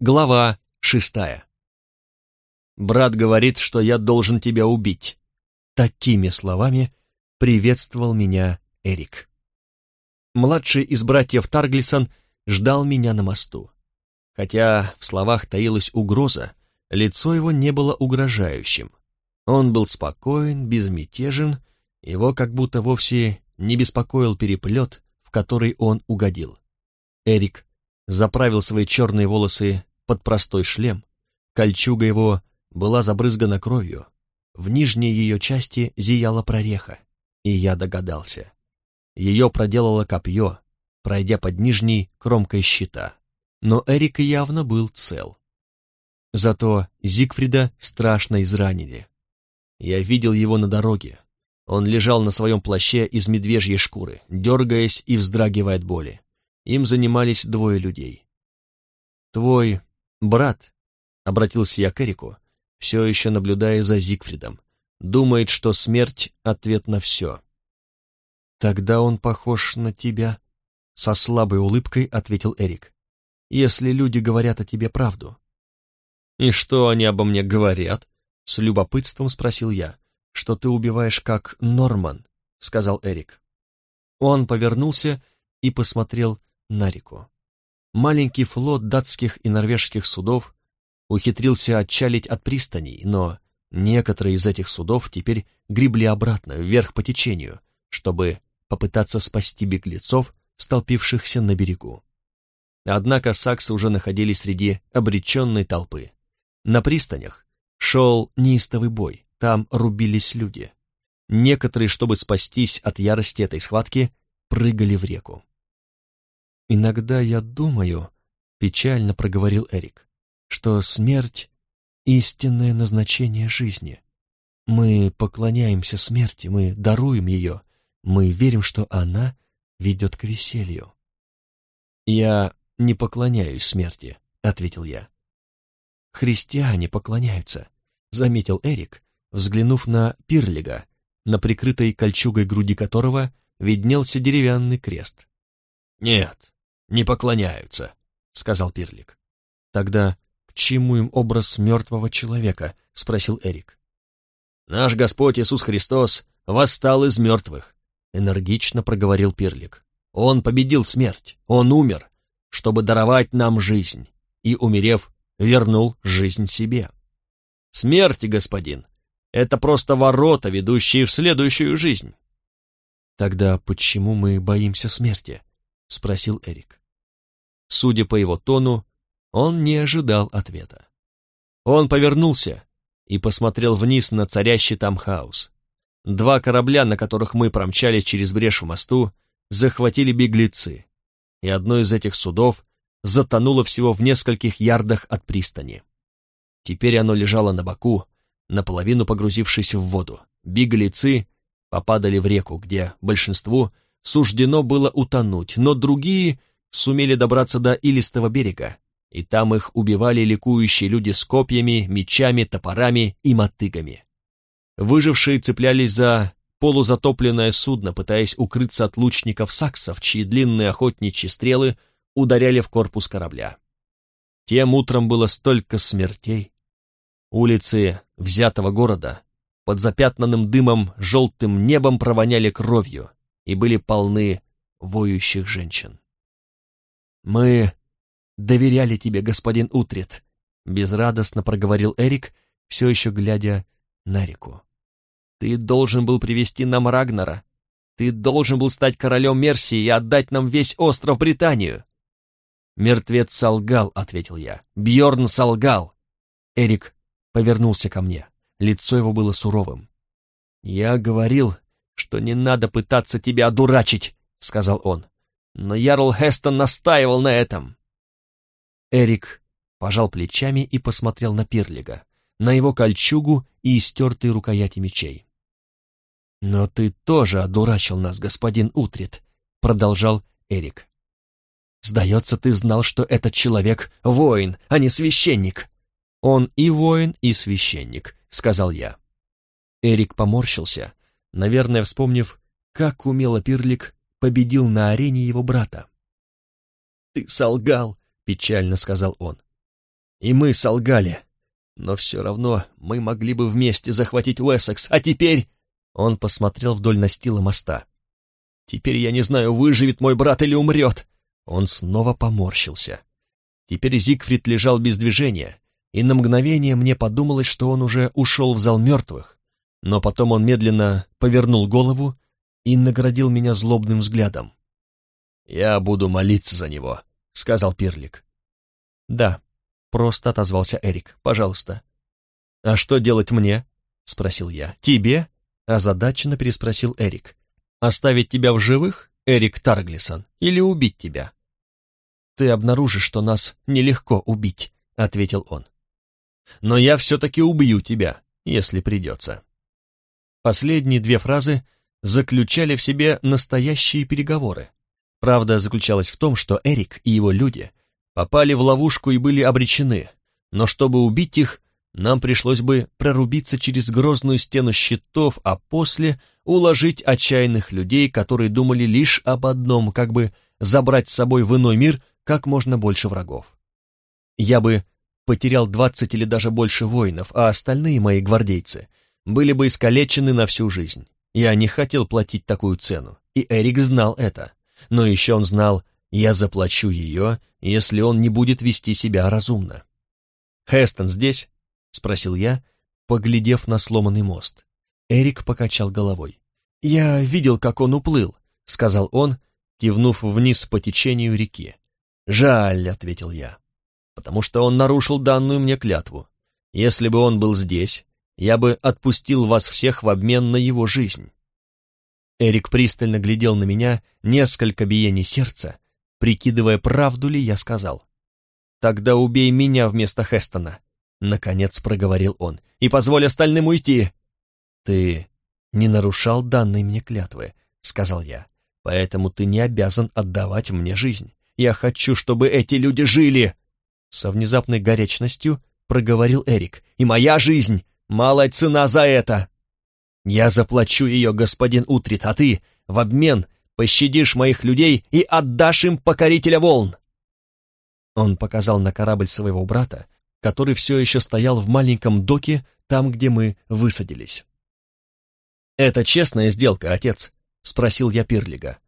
Глава шестая. «Брат говорит, что я должен тебя убить». Такими словами приветствовал меня Эрик. Младший из братьев Тарглисон ждал меня на мосту. Хотя в словах таилась угроза, лицо его не было угрожающим. Он был спокоен, безмятежен, его как будто вовсе не беспокоил переплет, в который он угодил. Эрик заправил свои черные волосы под простой шлем, кольчуга его была забрызгана кровью, в нижней ее части зияла прореха, и я догадался. Ее проделало копье, пройдя под нижней кромкой щита, но Эрик явно был цел. Зато Зигфрида страшно изранили. Я видел его на дороге. Он лежал на своем плаще из медвежьей шкуры, дергаясь и вздрагивая от боли. Им занимались двое людей. «Твой брат», — обратился я к Эрику, все еще наблюдая за Зигфридом, думает, что смерть — ответ на все. «Тогда он похож на тебя», — со слабой улыбкой ответил Эрик. «Если люди говорят о тебе правду». «И что они обо мне говорят?» — с любопытством спросил я. «Что ты убиваешь как Норман», — сказал Эрик. Он повернулся и посмотрел на реку. Маленький флот датских и норвежских судов ухитрился отчалить от пристаней, но некоторые из этих судов теперь гребли обратно, вверх по течению, чтобы попытаться спасти беглецов, столпившихся на берегу. Однако саксы уже находились среди обреченной толпы. На пристанях шел неистовый бой, там рубились люди. Некоторые, чтобы спастись от ярости этой схватки, прыгали в реку. «Иногда я думаю», — печально проговорил Эрик, «что смерть — истинное назначение жизни. Мы поклоняемся смерти, мы даруем ее, мы верим, что она ведет к веселью». «Я не поклоняюсь смерти», — ответил я. «Христиане поклоняются», — заметил Эрик, взглянув на Пирлига, на прикрытой кольчугой груди которого виднелся деревянный крест. «Нет, не поклоняются», — сказал Пирлик. «Тогда к чему им образ мертвого человека?» — спросил Эрик. «Наш Господь Иисус Христос восстал из мертвых», — энергично проговорил Пирлик. «Он победил смерть, Он умер, чтобы даровать нам жизнь, и, умерев, вернул жизнь себе. Смерть, господин, это просто ворота, ведущие в следующую жизнь». «Тогда почему мы боимся смерти?» — спросил Эрик. Судя по его тону, он не ожидал ответа. Он повернулся и посмотрел вниз на царящий там хаос. Два корабля, на которых мы промчались через брешь в мосту, захватили беглецы, и одно из этих судов затонуло всего в нескольких ярдах от пристани. Теперь оно лежало на боку, наполовину погрузившись в воду. Беглецы попадали в реку, где большинству суждено было утонуть, но другие сумели добраться до илистого берега, и там их убивали ликующие люди с копьями, мечами, топорами и мотыгами. Выжившие цеплялись за полузатопленное судно, пытаясь укрыться от лучников саксов, чьи длинные охотничьи стрелы ударяли в корпус корабля. Тем утром было столько смертей. Улицы взятого города под запятнанным дымом желтым небом провоняли кровью и были полны воющих женщин. «Мы доверяли тебе, господин Утрит», — безрадостно проговорил Эрик, все еще глядя на реку. «Ты должен был привести нам Рагнара. Ты должен был стать королем Мерсии и отдать нам весь остров Британию». «Мертвец солгал», — ответил я. Бьорн солгал. Эрик повернулся ко мне. Лицо его было суровым. «Я говорил, что не надо пытаться тебя одурачить», — сказал он но Ярл Хестон настаивал на этом. Эрик пожал плечами и посмотрел на Пирлига, на его кольчугу и истертые рукояти мечей. «Но ты тоже одурачил нас, господин Утрит», — продолжал Эрик. «Сдается, ты знал, что этот человек — воин, а не священник». «Он и воин, и священник», — сказал я. Эрик поморщился, наверное, вспомнив, как умело Пирлик победил на арене его брата. «Ты солгал», — печально сказал он. И мы солгали. Но все равно мы могли бы вместе захватить Уэссекс, а теперь...» Он посмотрел вдоль настила моста. «Теперь я не знаю, выживет мой брат или умрет». Он снова поморщился. Теперь Зигфрид лежал без движения, и на мгновение мне подумалось, что он уже ушел в зал мертвых, но потом он медленно повернул голову и наградил меня злобным взглядом. «Я буду молиться за него», — сказал Пирлик. «Да», — просто отозвался Эрик, — «пожалуйста». «А что делать мне?» — спросил я. «Тебе?» — озадаченно переспросил Эрик. «Оставить тебя в живых, Эрик Тарглисон, или убить тебя?» «Ты обнаружишь, что нас нелегко убить», — ответил он. «Но я все-таки убью тебя, если придется». Последние две фразы заключали в себе настоящие переговоры. Правда заключалась в том, что Эрик и его люди попали в ловушку и были обречены, но чтобы убить их, нам пришлось бы прорубиться через грозную стену щитов, а после уложить отчаянных людей, которые думали лишь об одном, как бы забрать с собой в иной мир как можно больше врагов. Я бы потерял двадцать или даже больше воинов, а остальные мои гвардейцы были бы искалечены на всю жизнь. Я не хотел платить такую цену, и Эрик знал это. Но еще он знал, я заплачу ее, если он не будет вести себя разумно. «Хестон здесь?» — спросил я, поглядев на сломанный мост. Эрик покачал головой. «Я видел, как он уплыл», — сказал он, кивнув вниз по течению реки. «Жаль», — ответил я, — «потому что он нарушил данную мне клятву. Если бы он был здесь, я бы отпустил вас всех в обмен на его жизнь». Эрик пристально глядел на меня несколько биений сердца, прикидывая, правду ли я сказал. «Тогда убей меня вместо Хестона», — наконец проговорил он, — «и позволь остальным уйти». «Ты не нарушал данной мне клятвы», — сказал я, — «поэтому ты не обязан отдавать мне жизнь. Я хочу, чтобы эти люди жили!» Со внезапной горячностью проговорил Эрик. «И моя жизнь Малая цена за это. Я заплачу ее, господин Утрит, а ты в обмен пощадишь моих людей и отдашь им покорителя волн. Он показал на корабль своего брата, который все еще стоял в маленьком доке, там, где мы высадились. «Это честная сделка, отец?» — спросил я Пирлига.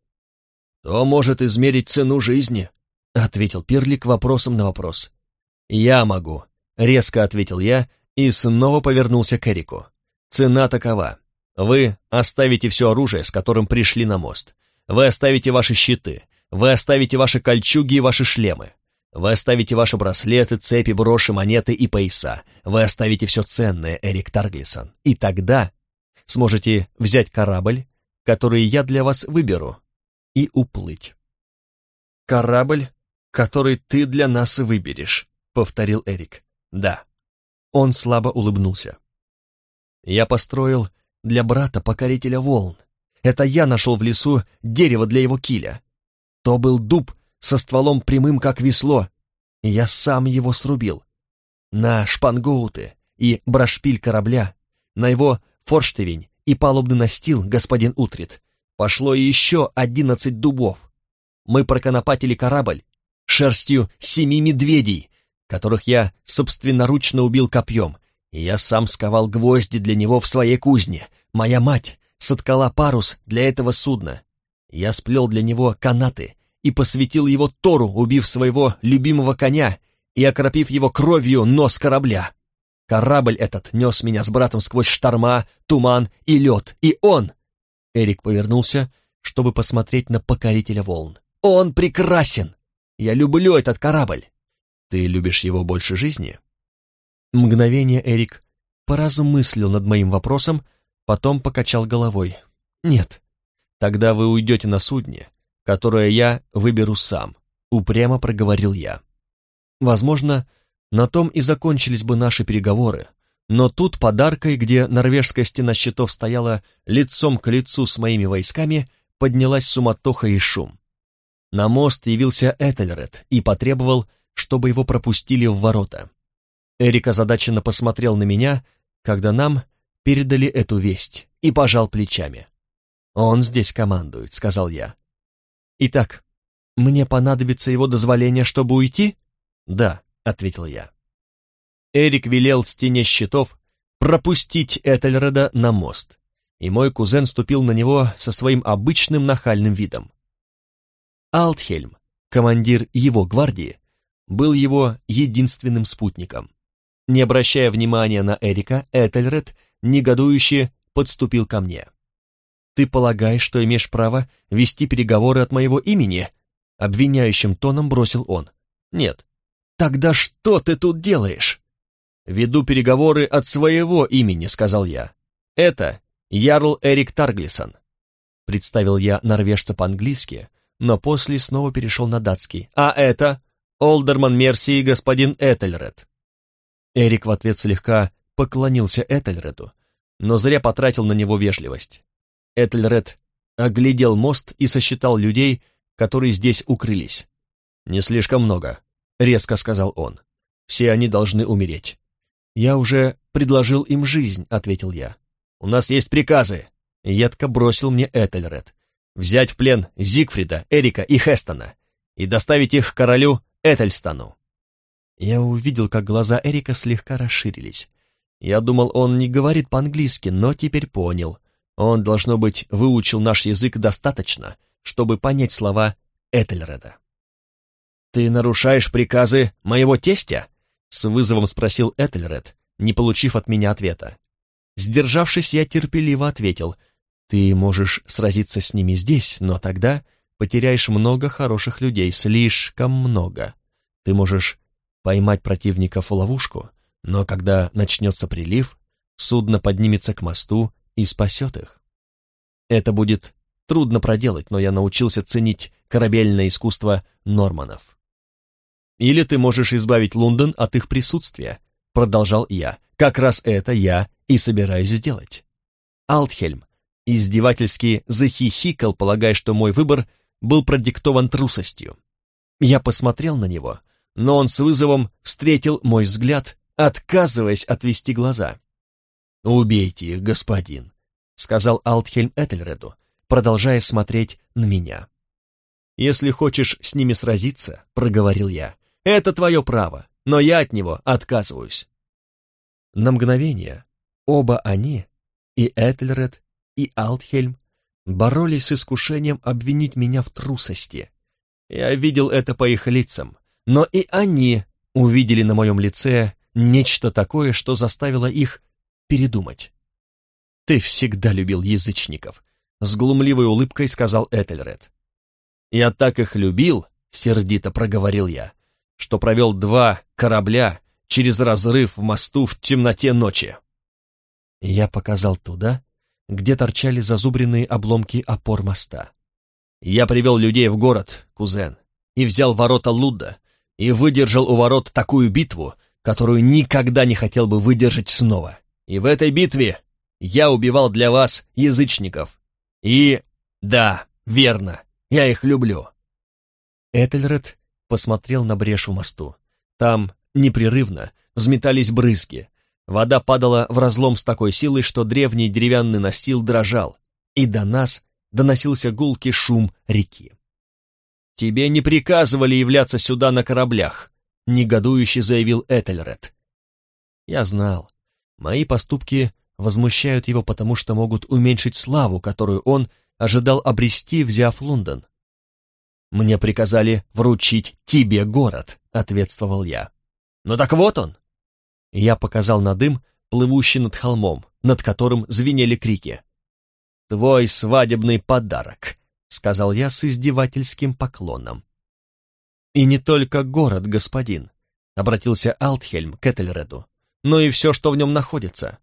«То может измерить цену жизни», — ответил Пирлик вопросом на вопрос. «Я могу», — резко ответил я и снова повернулся к Эрику. «Цена такова. Вы оставите все оружие, с которым пришли на мост. Вы оставите ваши щиты. Вы оставите ваши кольчуги и ваши шлемы. Вы оставите ваши браслеты, цепи, броши, монеты и пояса. Вы оставите все ценное, Эрик Тарглисон. И тогда сможете взять корабль, который я для вас выберу, и уплыть». «Корабль, который ты для нас выберешь», — повторил Эрик. «Да». Он слабо улыбнулся. «Я построил для брата покорителя волн. Это я нашел в лесу дерево для его киля. То был дуб со стволом прямым, как весло, я сам его срубил. На шпангоуты и брошпиль корабля, на его форштевень и палубный настил, господин Утрит, пошло еще одиннадцать дубов. Мы проконопатили корабль шерстью семи медведей, которых я собственноручно убил копьем, и я сам сковал гвозди для него в своей кузне. Моя мать соткала парус для этого судна. Я сплел для него канаты и посвятил его Тору, убив своего любимого коня и окропив его кровью нос корабля. Корабль этот нес меня с братом сквозь шторма, туман и лед, и он... Эрик повернулся, чтобы посмотреть на покорителя волн. «Он прекрасен! Я люблю этот корабль! Ты любишь его больше жизни? Мгновение Эрик поразмыслил над моим вопросом, потом покачал головой. Нет. Тогда вы уйдете на судне, которое я выберу сам, упрямо проговорил я. Возможно, на том и закончились бы наши переговоры, но тут подаркой, где норвежская стена щитов стояла лицом к лицу с моими войсками, поднялась суматоха и шум. На мост явился Этельред и потребовал, чтобы его пропустили в ворота. Эрик озадаченно посмотрел на меня, когда нам передали эту весть, и пожал плечами. «Он здесь командует», — сказал я. «Итак, мне понадобится его дозволение, чтобы уйти?» «Да», — ответил я. Эрик велел стене щитов пропустить Этельреда на мост, и мой кузен ступил на него со своим обычным нахальным видом. Алтхельм, командир его гвардии, был его единственным спутником. Не обращая внимания на Эрика, Этельред негодующе подступил ко мне. «Ты полагаешь, что имеешь право вести переговоры от моего имени?» Обвиняющим тоном бросил он. «Нет». «Тогда что ты тут делаешь?» «Веду переговоры от своего имени», — сказал я. «Это Ярл Эрик Тарглисон». Представил я норвежца по-английски, но после снова перешел на датский. «А это Олдерман Мерси и господин Этельред». Эрик в ответ слегка поклонился Этельреду, но зря потратил на него вежливость. Этельред оглядел мост и сосчитал людей, которые здесь укрылись. «Не слишком много», — резко сказал он. «Все они должны умереть». «Я уже предложил им жизнь», — ответил я. «У нас есть приказы», — едко бросил мне Этельред. «Взять в плен Зигфрида, Эрика и Хестона и доставить их к королю Этельстану». Я увидел, как глаза Эрика слегка расширились. Я думал, он не говорит по-английски, но теперь понял. Он, должно быть, выучил наш язык достаточно, чтобы понять слова Этельреда. «Ты нарушаешь приказы моего тестя?» — с вызовом спросил Этельред, не получив от меня ответа. Сдержавшись, я терпеливо ответил, «Ты можешь сразиться с ними здесь, но тогда потеряешь много хороших людей, слишком много. Ты можешь поймать противников в ловушку, но когда начнется прилив, судно поднимется к мосту и спасет их. Это будет трудно проделать, но я научился ценить корабельное искусство норманов. Или ты можешь избавить Лондон от их присутствия, продолжал я. Как раз это я и собираюсь сделать. Алтхельм издевательски захихикал, полагая, что мой выбор был продиктован трусостью. Я посмотрел на него, но он с вызовом встретил мой взгляд, отказываясь отвести глаза. «Убейте их, господин», — сказал Алтхельм Этельреду, продолжая смотреть на меня. «Если хочешь с ними сразиться», — проговорил я, — «это твое право, но я от него отказываюсь». На мгновение оба они, и Этельред, и Алтхельм, боролись с искушением обвинить меня в трусости. Я видел это по их лицам, но и они увидели на моем лице нечто такое, что заставило их передумать. «Ты всегда любил язычников», — с глумливой улыбкой сказал Этельред. «Я так их любил», — сердито проговорил я, «что провел два корабля через разрыв в мосту в темноте ночи». Я показал туда, где торчали зазубренные обломки опор моста. Я привел людей в город, кузен, и взял ворота Лудда, и выдержал у ворот такую битву, которую никогда не хотел бы выдержать снова. И в этой битве я убивал для вас язычников. И... да, верно, я их люблю». Этельред посмотрел на брешь в мосту. Там непрерывно взметались брызги. Вода падала в разлом с такой силой, что древний деревянный настил дрожал, и до нас доносился гулкий шум реки. «Тебе не приказывали являться сюда на кораблях», — негодующе заявил Этельред. Я знал, мои поступки возмущают его, потому что могут уменьшить славу, которую он ожидал обрести, взяв Лондон. «Мне приказали вручить тебе город», — ответствовал я. «Ну так вот он!» Я показал на дым, плывущий над холмом, над которым звенели крики. «Твой свадебный подарок», сказал я с издевательским поклоном. «И не только город, господин», — обратился Алтхельм к Этельреду, «но и все, что в нем находится».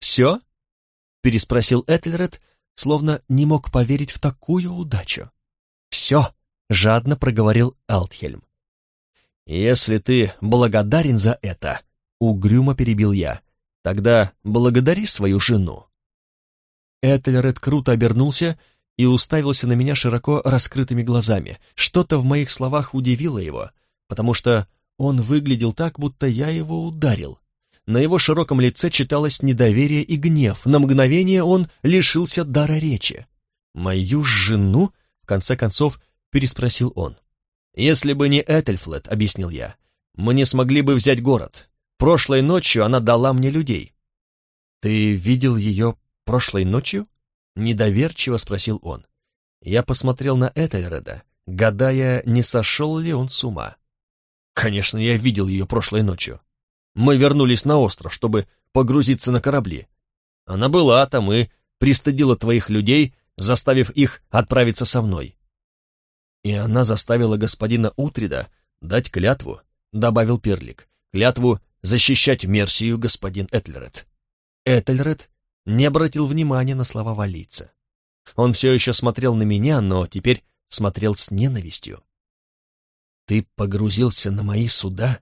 «Все?» — переспросил Этельред, словно не мог поверить в такую удачу. «Все», — жадно проговорил Алтхельм. «Если ты благодарен за это», — угрюмо перебил я, «тогда благодари свою жену». Этельред круто обернулся и уставился на меня широко раскрытыми глазами. Что-то в моих словах удивило его, потому что он выглядел так, будто я его ударил. На его широком лице читалось недоверие и гнев. На мгновение он лишился дара речи. «Мою жену?» — в конце концов переспросил он. «Если бы не Этельфлет», — объяснил я, — «мы не смогли бы взять город. Прошлой ночью она дала мне людей». «Ты видел ее прошлой ночью?» — недоверчиво спросил он. Я посмотрел на Этельреда, гадая, не сошел ли он с ума. Конечно, я видел ее прошлой ночью. Мы вернулись на остров, чтобы погрузиться на корабли. Она была там и пристыдила твоих людей, заставив их отправиться со мной. И она заставила господина Утрида дать клятву, добавил Перлик, клятву защищать Мерсию, господин Этлерет. Этельред не обратил внимания на слова валийца. Он все еще смотрел на меня, но теперь смотрел с ненавистью. «Ты погрузился на мои суда?»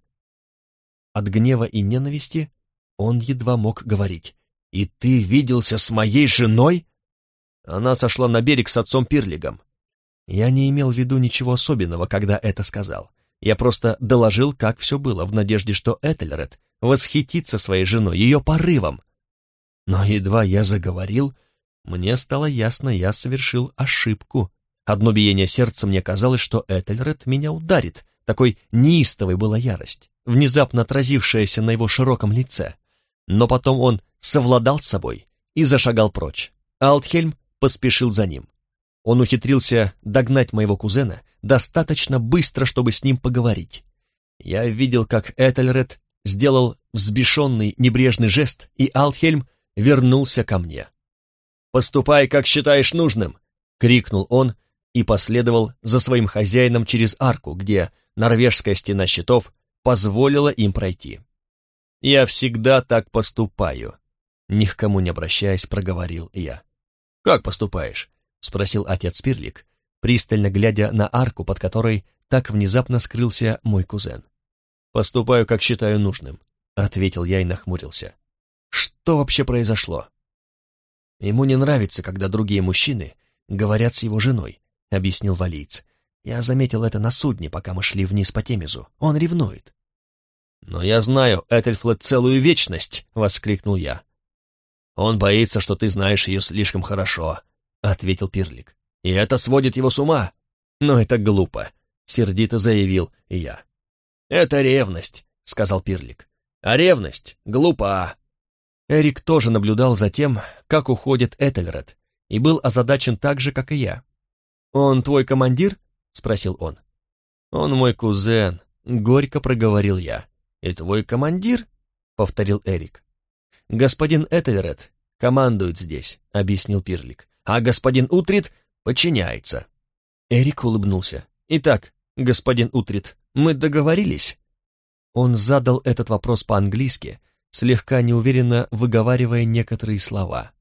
От гнева и ненависти он едва мог говорить. «И ты виделся с моей женой?» Она сошла на берег с отцом Пирлигом. Я не имел в виду ничего особенного, когда это сказал. Я просто доложил, как все было, в надежде, что Этельред восхитится своей женой, ее порывом. Но едва я заговорил, мне стало ясно, я совершил ошибку. Одно биение сердца мне казалось, что Этельред меня ударит. Такой неистовой была ярость, внезапно отразившаяся на его широком лице. Но потом он совладал с собой и зашагал прочь. Алтхельм поспешил за ним. Он ухитрился догнать моего кузена достаточно быстро, чтобы с ним поговорить. Я видел, как Этельред сделал взбешенный небрежный жест, и Алтхельм вернулся ко мне. «Поступай, как считаешь нужным!» — крикнул он и последовал за своим хозяином через арку, где норвежская стена щитов позволила им пройти. «Я всегда так поступаю», — ни к кому не обращаясь, проговорил я. «Как поступаешь?» — спросил отец Пирлик, пристально глядя на арку, под которой так внезапно скрылся мой кузен. «Поступаю, как считаю нужным», — ответил я и нахмурился. «Что вообще произошло?» Ему не нравится, когда другие мужчины говорят с его женой, объяснил валиец. Я заметил это на судне, пока мы шли вниз по Темезу. Он ревнует. «Но я знаю Этельфлет целую вечность!» — воскликнул я. «Он боится, что ты знаешь ее слишком хорошо», — ответил Пирлик. «И это сводит его с ума». «Но это глупо», — сердито заявил я. «Это ревность», — сказал Пирлик. «А ревность глупа. Эрик тоже наблюдал за тем, как уходит Этельред, и был озадачен так же, как и я. «Он твой командир?» — спросил он. «Он мой кузен», — горько проговорил я. «И твой командир?» — повторил Эрик. «Господин Этельред командует здесь», — объяснил Пирлик, «а господин Утрит подчиняется». Эрик улыбнулся. «Итак, господин Утрит, мы договорились?» Он задал этот вопрос по-английски, слегка неуверенно выговаривая некоторые слова.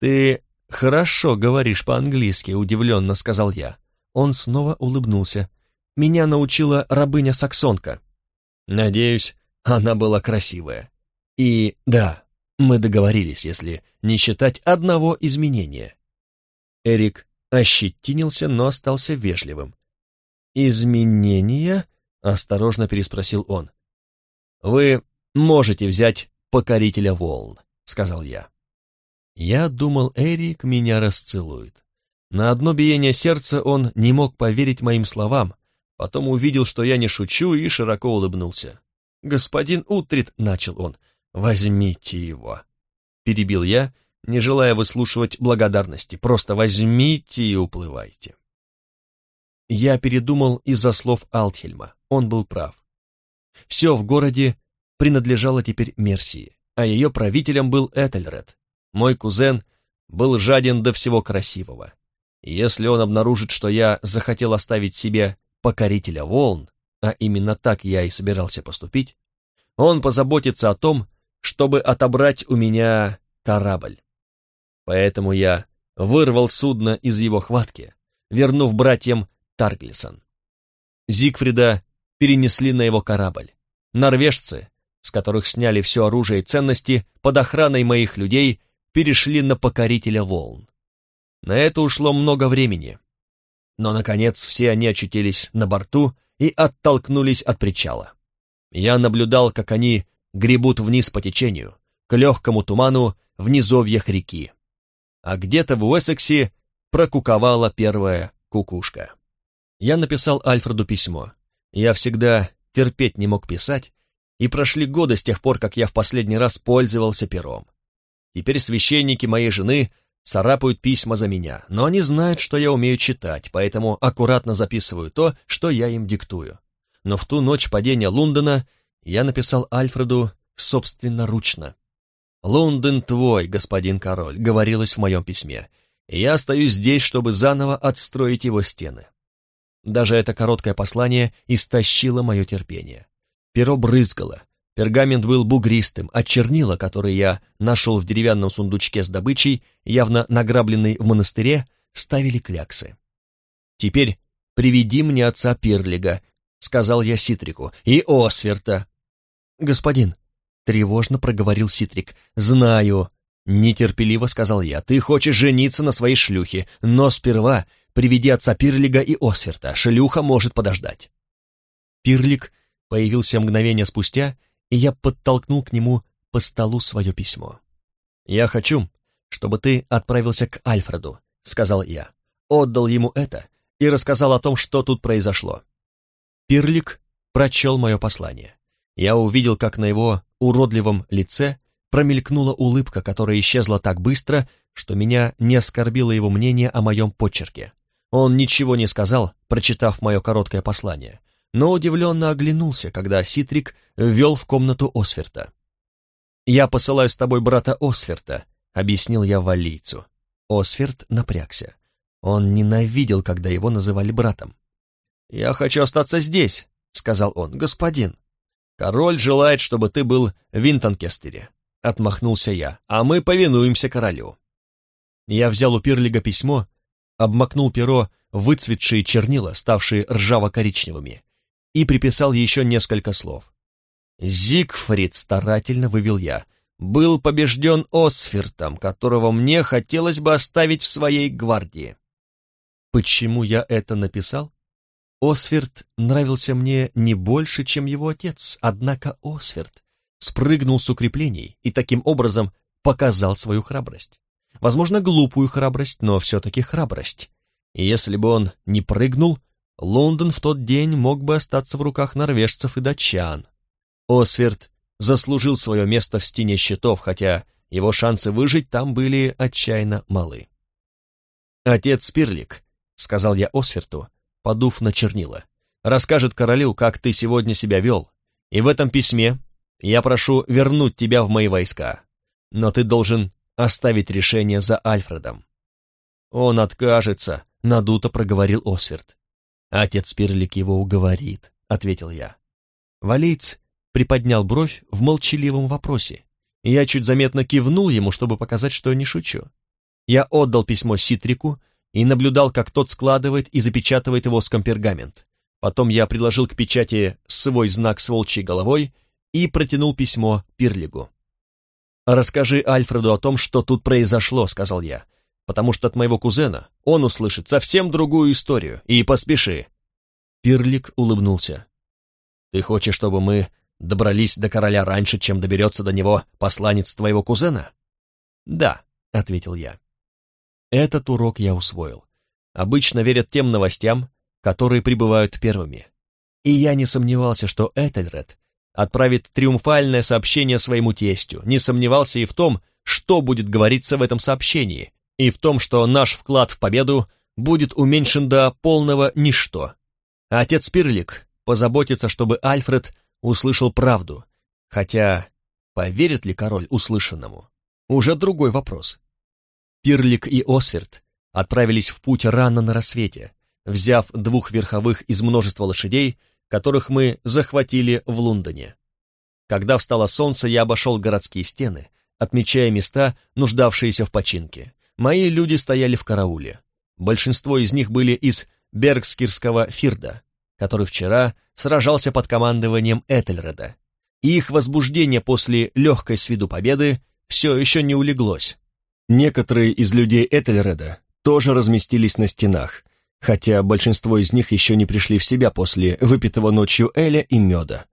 «Ты хорошо говоришь по-английски», — удивленно сказал я. Он снова улыбнулся. «Меня научила рабыня-саксонка». Надеюсь, она была красивая. И да, мы договорились, если не считать одного изменения. Эрик ощетинился, но остался вежливым. «Изменения?» — осторожно переспросил он. «Вы можете взять покорителя волн», — сказал я. Я думал, Эрик меня расцелует. На одно биение сердца он не мог поверить моим словам, потом увидел, что я не шучу, и широко улыбнулся. «Господин Утрит», — начал он, — «возьмите его». Перебил я, не желая выслушивать благодарности, просто возьмите и уплывайте. Я передумал из-за слов Алтхельма, он был прав. Все в городе принадлежала теперь Мерсии, а ее правителем был Этельред. Мой кузен был жаден до всего красивого. Если он обнаружит, что я захотел оставить себе покорителя волн, а именно так я и собирался поступить, он позаботится о том, чтобы отобрать у меня корабль. Поэтому я вырвал судно из его хватки, вернув братьям Тарглисон. Зигфрида перенесли на его корабль. Норвежцы с которых сняли все оружие и ценности, под охраной моих людей перешли на покорителя волн. На это ушло много времени. Но, наконец, все они очутились на борту и оттолкнулись от причала. Я наблюдал, как они гребут вниз по течению, к легкому туману в низовьях реки. А где-то в Уэссексе прокуковала первая кукушка. Я написал Альфреду письмо. Я всегда терпеть не мог писать, и прошли годы с тех пор, как я в последний раз пользовался пером. Теперь священники моей жены царапают письма за меня, но они знают, что я умею читать, поэтому аккуратно записываю то, что я им диктую. Но в ту ночь падения Лондона я написал Альфреду собственноручно. «Лондон твой, господин король», — говорилось в моем письме, я остаюсь здесь, чтобы заново отстроить его стены. Даже это короткое послание истощило мое терпение. Перо брызгало, пергамент был бугристым, а чернила, которые я нашел в деревянном сундучке с добычей, явно награбленной в монастыре, ставили кляксы. «Теперь приведи мне отца Пирлига», — сказал я Ситрику, — «и Осверта». «Господин», — тревожно проговорил Ситрик, — «знаю». Нетерпеливо сказал я, — «ты хочешь жениться на своей шлюхе, но сперва приведи отца Пирлига и Осверта, шлюха может подождать». Пирлик появился мгновение спустя, и я подтолкнул к нему по столу свое письмо. «Я хочу, чтобы ты отправился к Альфреду», — сказал я. Отдал ему это и рассказал о том, что тут произошло. Пирлик прочел мое послание. Я увидел, как на его уродливом лице промелькнула улыбка, которая исчезла так быстро, что меня не оскорбило его мнение о моем почерке. Он ничего не сказал, прочитав мое короткое послание, но удивленно оглянулся, когда Ситрик ввел в комнату Осферта. «Я посылаю с тобой брата Осферта», — объяснил я валийцу. Осферт напрягся. Он ненавидел, когда его называли братом. «Я хочу остаться здесь», — сказал он, — «господин». «Король желает, чтобы ты был в Винтонкестере», — отмахнулся я, — «а мы повинуемся королю». Я взял у Пирлига письмо обмакнул перо в выцветшие чернила, ставшие ржаво-коричневыми, и приписал еще несколько слов. Зигфрид старательно вывел я, был побежден Осфертом, которого мне хотелось бы оставить в своей гвардии. Почему я это написал? Осферт нравился мне не больше, чем его отец, однако Осферт спрыгнул с укреплений и таким образом показал свою храбрость. Возможно, глупую храбрость, но все-таки храбрость. И если бы он не прыгнул, Лондон в тот день мог бы остаться в руках норвежцев и датчан. Осверд заслужил свое место в стене щитов, хотя его шансы выжить там были отчаянно малы. «Отец Спирлик», — сказал я Осверту, подув на чернила, — «расскажет королю, как ты сегодня себя вел, и в этом письме я прошу вернуть тебя в мои войска, но ты должен оставить решение за Альфредом. Он откажется, надуто проговорил Осверд. Отец Перлик его уговорит, ответил я. Валейц приподнял бровь в молчаливом вопросе, я чуть заметно кивнул ему, чтобы показать, что не шучу. Я отдал письмо Ситрику и наблюдал, как тот складывает и запечатывает воском пергамент. Потом я приложил к печати свой знак с волчьей головой и протянул письмо Пирлигу. «Расскажи Альфреду о том, что тут произошло», — сказал я, «потому что от моего кузена он услышит совсем другую историю, и поспеши». Пирлик улыбнулся. «Ты хочешь, чтобы мы добрались до короля раньше, чем доберется до него посланец твоего кузена?» «Да», — ответил я. Этот урок я усвоил. Обычно верят тем новостям, которые прибывают первыми. И я не сомневался, что Этельред отправит триумфальное сообщение своему тестю, не сомневался и в том, что будет говориться в этом сообщении, и в том, что наш вклад в победу будет уменьшен до полного ничто. Отец Пирлик позаботится, чтобы Альфред услышал правду, хотя поверит ли король услышанному? Уже другой вопрос. Пирлик и Осверт отправились в путь рано на рассвете, взяв двух верховых из множества лошадей, которых мы захватили в Лондоне. Когда встало солнце, я обошел городские стены, отмечая места, нуждавшиеся в починке. Мои люди стояли в карауле. Большинство из них были из Бергскирского Фирда, который вчера сражался под командованием Этельреда. И их возбуждение после легкой с виду победы все еще не улеглось. Некоторые из людей Этельреда тоже разместились на стенах, хотя большинство из них еще не пришли в себя после выпитого ночью эля и меда.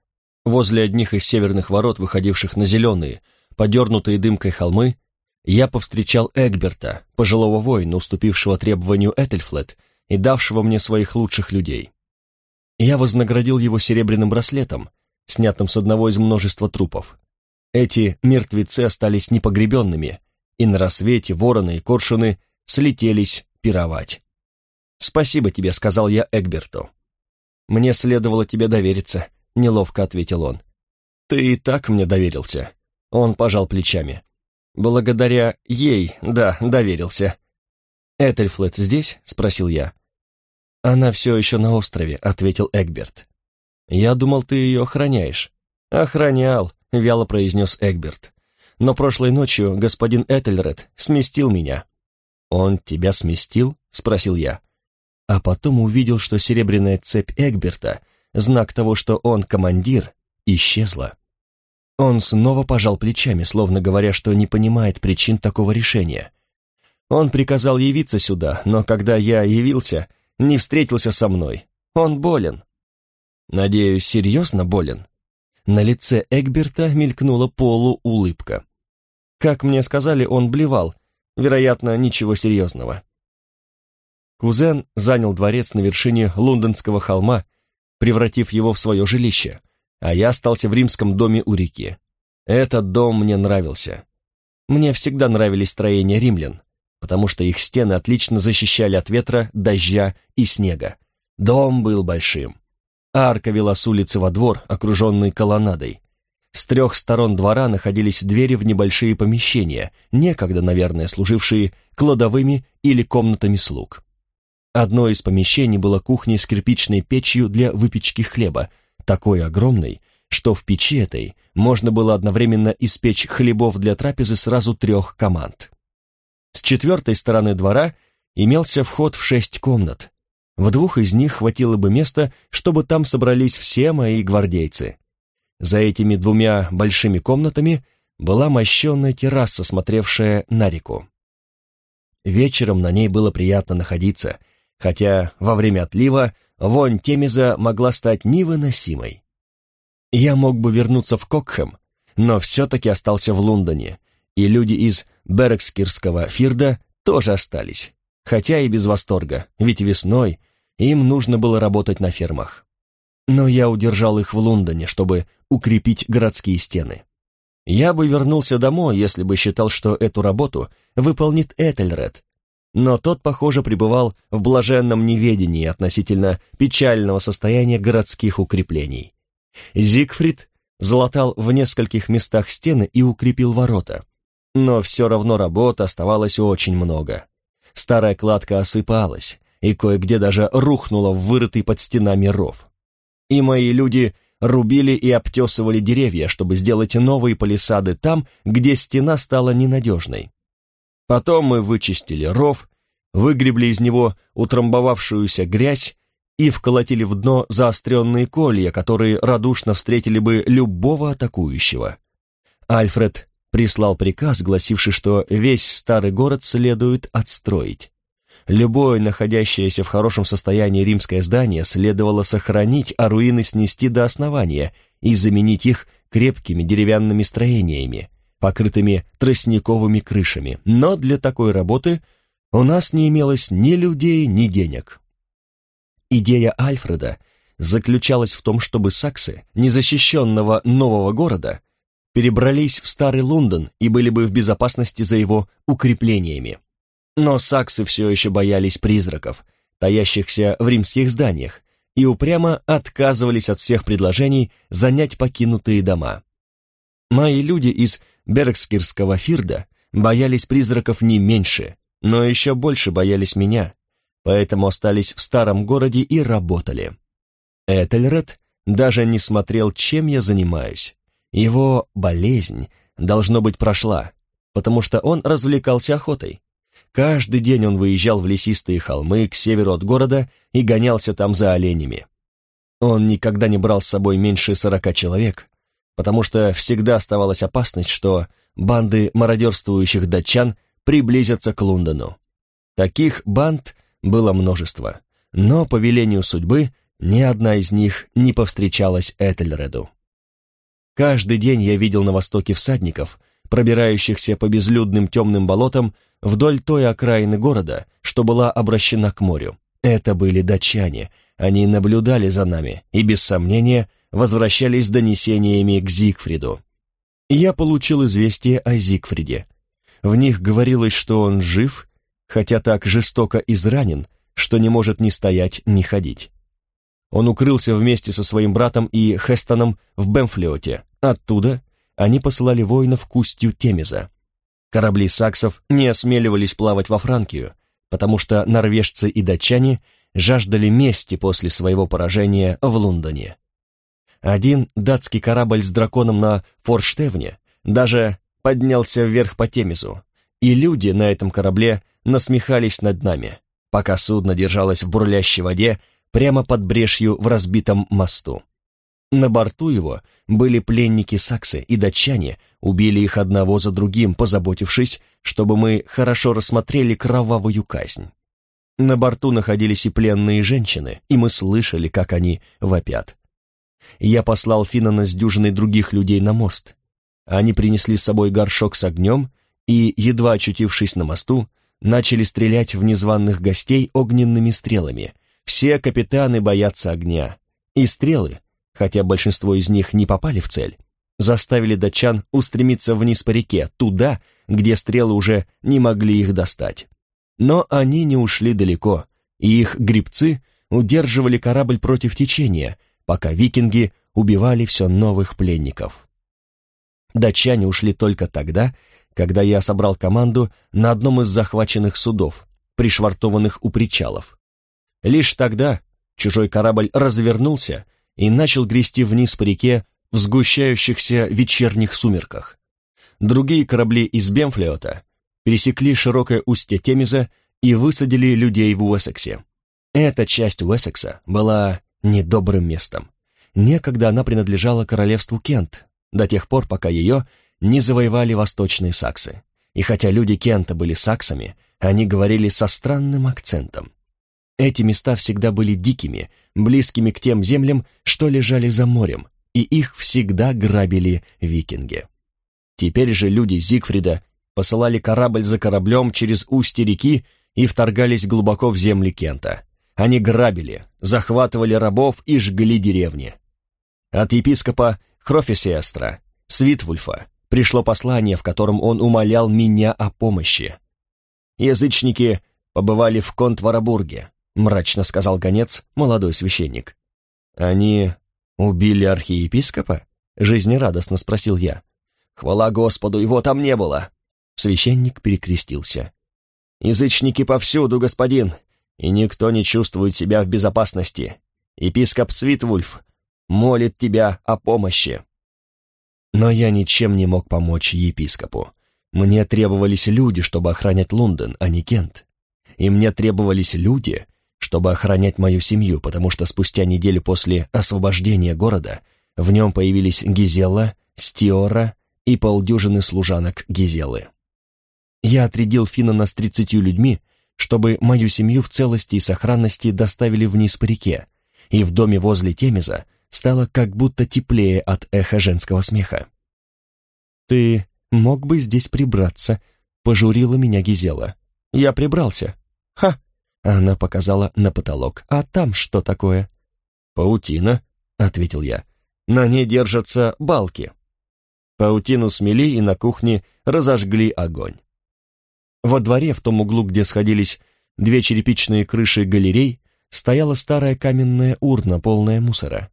Возле одних из северных ворот, выходивших на зеленые, подернутые дымкой холмы, я повстречал Эгберта, пожилого воина, уступившего требованию Этельфлет и давшего мне своих лучших людей. Я вознаградил его серебряным браслетом, снятым с одного из множества трупов. Эти мертвецы остались непогребенными, и на рассвете вороны и коршуны слетелись пировать. «Спасибо тебе», — сказал я Эгберту. «Мне следовало тебе довериться», — неловко ответил он. «Ты и так мне доверился». Он пожал плечами. «Благодаря ей, да, доверился». «Этельфлет здесь?» — спросил я. «Она все еще на острове», — ответил Эгберт. «Я думал, ты ее охраняешь». «Охранял», — вяло произнес Эгберт. «Но прошлой ночью господин Этельред сместил меня». «Он тебя сместил?» — спросил я. А потом увидел, что серебряная цепь Эгберта, знак того, что он командир, исчезла. Он снова пожал плечами, словно говоря, что не понимает причин такого решения. Он приказал явиться сюда, но когда я явился, не встретился со мной. Он болен. Надеюсь, серьезно болен? На лице Эгберта мелькнула полуулыбка. Как мне сказали, он блевал. Вероятно, ничего серьезного. Кузен занял дворец на вершине лондонского холма, превратив его в свое жилище, а я остался в римском доме у реки. Этот дом мне нравился. Мне всегда нравились строения римлян, потому что их стены отлично защищали от ветра, дождя и снега. Дом был большим. Арка вела с улицы во двор, окруженный колоннадой. С трех сторон двора находились двери в небольшие помещения, некогда, наверное, служившие кладовыми или комнатами слуг. Одно из помещений было кухней с кирпичной печью для выпечки хлеба, такой огромной, что в печи этой можно было одновременно испечь хлебов для трапезы сразу трех команд. С четвертой стороны двора имелся вход в шесть комнат. В двух из них хватило бы места, чтобы там собрались все мои гвардейцы. За этими двумя большими комнатами была мощенная терраса, смотревшая на реку. Вечером на ней было приятно находиться, хотя во время отлива вонь Темиза могла стать невыносимой. Я мог бы вернуться в Кокхэм, но все-таки остался в Лондоне, и люди из Берекскирского фирда тоже остались, хотя и без восторга, ведь весной им нужно было работать на фермах. Но я удержал их в Лондоне, чтобы укрепить городские стены. Я бы вернулся домой, если бы считал, что эту работу выполнит Этельред, но тот, похоже, пребывал в блаженном неведении относительно печального состояния городских укреплений. Зигфрид залатал в нескольких местах стены и укрепил ворота, но все равно работы оставалось очень много. Старая кладка осыпалась, и кое-где даже рухнула в вырытый под стенами ров. И мои люди рубили и обтесывали деревья, чтобы сделать новые палисады там, где стена стала ненадежной. Потом мы вычистили ров, выгребли из него утрамбовавшуюся грязь и вколотили в дно заостренные колья, которые радушно встретили бы любого атакующего. Альфред прислал приказ, гласивший, что весь старый город следует отстроить. Любое находящееся в хорошем состоянии римское здание следовало сохранить, а руины снести до основания и заменить их крепкими деревянными строениями, покрытыми тростниковыми крышами. Но для такой работы у нас не имелось ни людей, ни денег. Идея Альфреда заключалась в том, чтобы саксы, незащищенного нового города, перебрались в Старый Лондон и были бы в безопасности за его укреплениями. Но саксы все еще боялись призраков, таящихся в римских зданиях, и упрямо отказывались от всех предложений занять покинутые дома. Мои люди из Бергскирского фирда боялись призраков не меньше, но еще больше боялись меня, поэтому остались в старом городе и работали. Этельред даже не смотрел, чем я занимаюсь. Его болезнь, должно быть, прошла, потому что он развлекался охотой. Каждый день он выезжал в лесистые холмы к северу от города и гонялся там за оленями. Он никогда не брал с собой меньше сорока человек, потому что всегда оставалась опасность, что банды мародерствующих датчан приблизятся к Лондону. Таких банд было множество, но по велению судьбы ни одна из них не повстречалась Этельреду. Каждый день я видел на востоке всадников, пробирающихся по безлюдным темным болотам вдоль той окраины города, что была обращена к морю. Это были датчане, они наблюдали за нами и, без сомнения, возвращались с донесениями к Зигфриду. Я получил известие о Зигфриде. В них говорилось, что он жив, хотя так жестоко изранен, что не может ни стоять, ни ходить. Он укрылся вместе со своим братом и Хестоном в Бемфлиоте. Оттуда они посылали воинов к устью Темеза. Корабли саксов не осмеливались плавать во Франкию, потому что норвежцы и датчане жаждали мести после своего поражения в Лондоне. Один датский корабль с драконом на Форштевне даже поднялся вверх по Темезу, и люди на этом корабле насмехались над нами, пока судно держалось в бурлящей воде прямо под брешью в разбитом мосту. На борту его были пленники саксы, и датчане убили их одного за другим, позаботившись, чтобы мы хорошо рассмотрели кровавую казнь. На борту находились и пленные женщины, и мы слышали, как они вопят. Я послал Финана с дюжиной других людей на мост. Они принесли с собой горшок с огнем и, едва очутившись на мосту, начали стрелять в незваных гостей огненными стрелами. Все капитаны боятся огня. И стрелы, хотя большинство из них не попали в цель, заставили датчан устремиться вниз по реке, туда, где стрелы уже не могли их достать. Но они не ушли далеко, и их грибцы удерживали корабль против течения, пока викинги убивали все новых пленников. Датчане ушли только тогда, когда я собрал команду на одном из захваченных судов, пришвартованных у причалов. Лишь тогда чужой корабль развернулся и начал грести вниз по реке в сгущающихся вечерних сумерках. Другие корабли из Бемфлиота пересекли широкое устье Темеза и высадили людей в Уэссексе. Эта часть Уэссекса была недобрым местом. Некогда она принадлежала королевству Кент, до тех пор, пока ее не завоевали восточные саксы. И хотя люди Кента были саксами, они говорили со странным акцентом. Эти места всегда были дикими, близкими к тем землям, что лежали за морем, и их всегда грабили викинги. Теперь же люди Зигфрида посылали корабль за кораблем через устье реки и вторгались глубоко в земли Кента. Они грабили, захватывали рабов и жгли деревни. От епископа Хрофисиэстра, Свитвульфа, пришло послание, в котором он умолял меня о помощи. Язычники побывали в Контварабурге, мрачно сказал гонец, молодой священник. Они убили архиепископа? Жизнерадостно спросил я. Хвала Господу, его там не было. Священник перекрестился. Язычники повсюду, господин, и никто не чувствует себя в безопасности. Епископ Свитвульф молит тебя о помощи». Но я ничем не мог помочь епископу. Мне требовались люди, чтобы охранять Лондон, а не Кент. И мне требовались люди, чтобы охранять мою семью, потому что спустя неделю после освобождения города в нем появились Гизела, Стиора и полдюжины служанок Гизелы. Я отрядил Финана с тридцатью людьми, чтобы мою семью в целости и сохранности доставили вниз по реке, и в доме возле Темеза стало как будто теплее от эха женского смеха. «Ты мог бы здесь прибраться», — пожурила меня Гизела. «Я прибрался». «Ха!» — она показала на потолок. «А там что такое?» «Паутина», — ответил я. «На ней держатся балки». Паутину смели и на кухне разожгли огонь. Во дворе, в том углу, где сходились две черепичные крыши галерей, стояла старая каменная урна, полная мусора.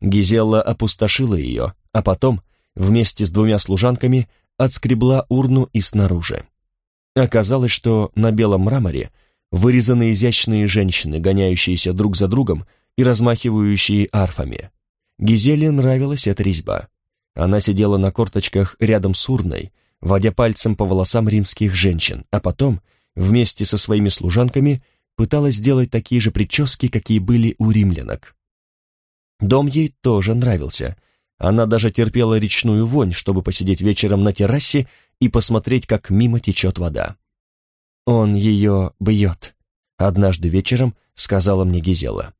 Гизелла опустошила ее, а потом, вместе с двумя служанками, отскребла урну и снаружи. Оказалось, что на белом мраморе вырезаны изящные женщины, гоняющиеся друг за другом и размахивающие арфами. Гизеле нравилась эта резьба. Она сидела на корточках рядом с урной, водя пальцем по волосам римских женщин, а потом, вместе со своими служанками, пыталась сделать такие же прически, какие были у римлянок. Дом ей тоже нравился. Она даже терпела речную вонь, чтобы посидеть вечером на террасе и посмотреть, как мимо течет вода. «Он ее бьет», — однажды вечером сказала мне Гизела.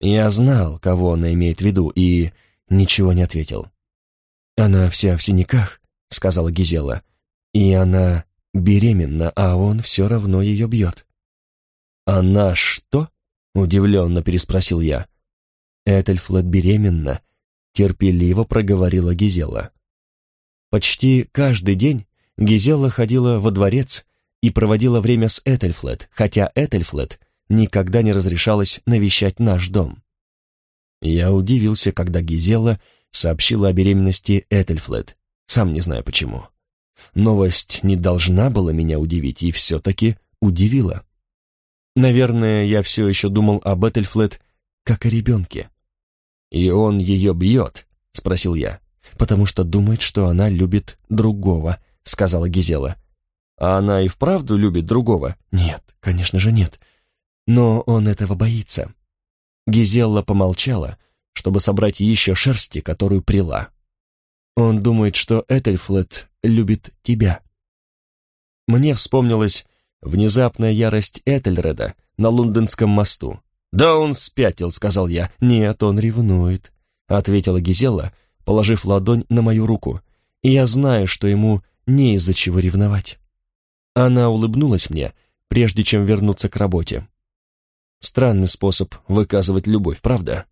Я знал, кого она имеет в виду, и ничего не ответил. Она вся в синяках, — сказала Гизела. «И она беременна, а он все равно ее бьет». «Она что?» — удивленно переспросил я. «Этельфлет беременна, терпеливо проговорила Гизела. Почти каждый день Гизела ходила во дворец и проводила время с Этельфлет, хотя Этельфлет никогда не разрешалось навещать наш дом. Я удивился, когда Гизела сообщила о беременности Этельфлет, сам не знаю почему. Новость не должна была меня удивить, и все-таки удивила. Наверное, я все еще думал об Этельфлет как о ребенке. «И он ее бьет?» — спросил я. «Потому что думает, что она любит другого», — сказала Гизела. «А она и вправду любит другого?» «Нет, конечно же нет. Но он этого боится». Гизелла помолчала, чтобы собрать еще шерсти, которую прила. Он думает, что Этельфлет любит тебя. Мне вспомнилась внезапная ярость Этельреда на Лондонском мосту. «Да он спятил», — сказал я. «Нет, он ревнует», — ответила Гизела, положив ладонь на мою руку. «И я знаю, что ему не из-за чего ревновать». Она улыбнулась мне, прежде чем вернуться к работе. Странный способ выказывать любовь, правда?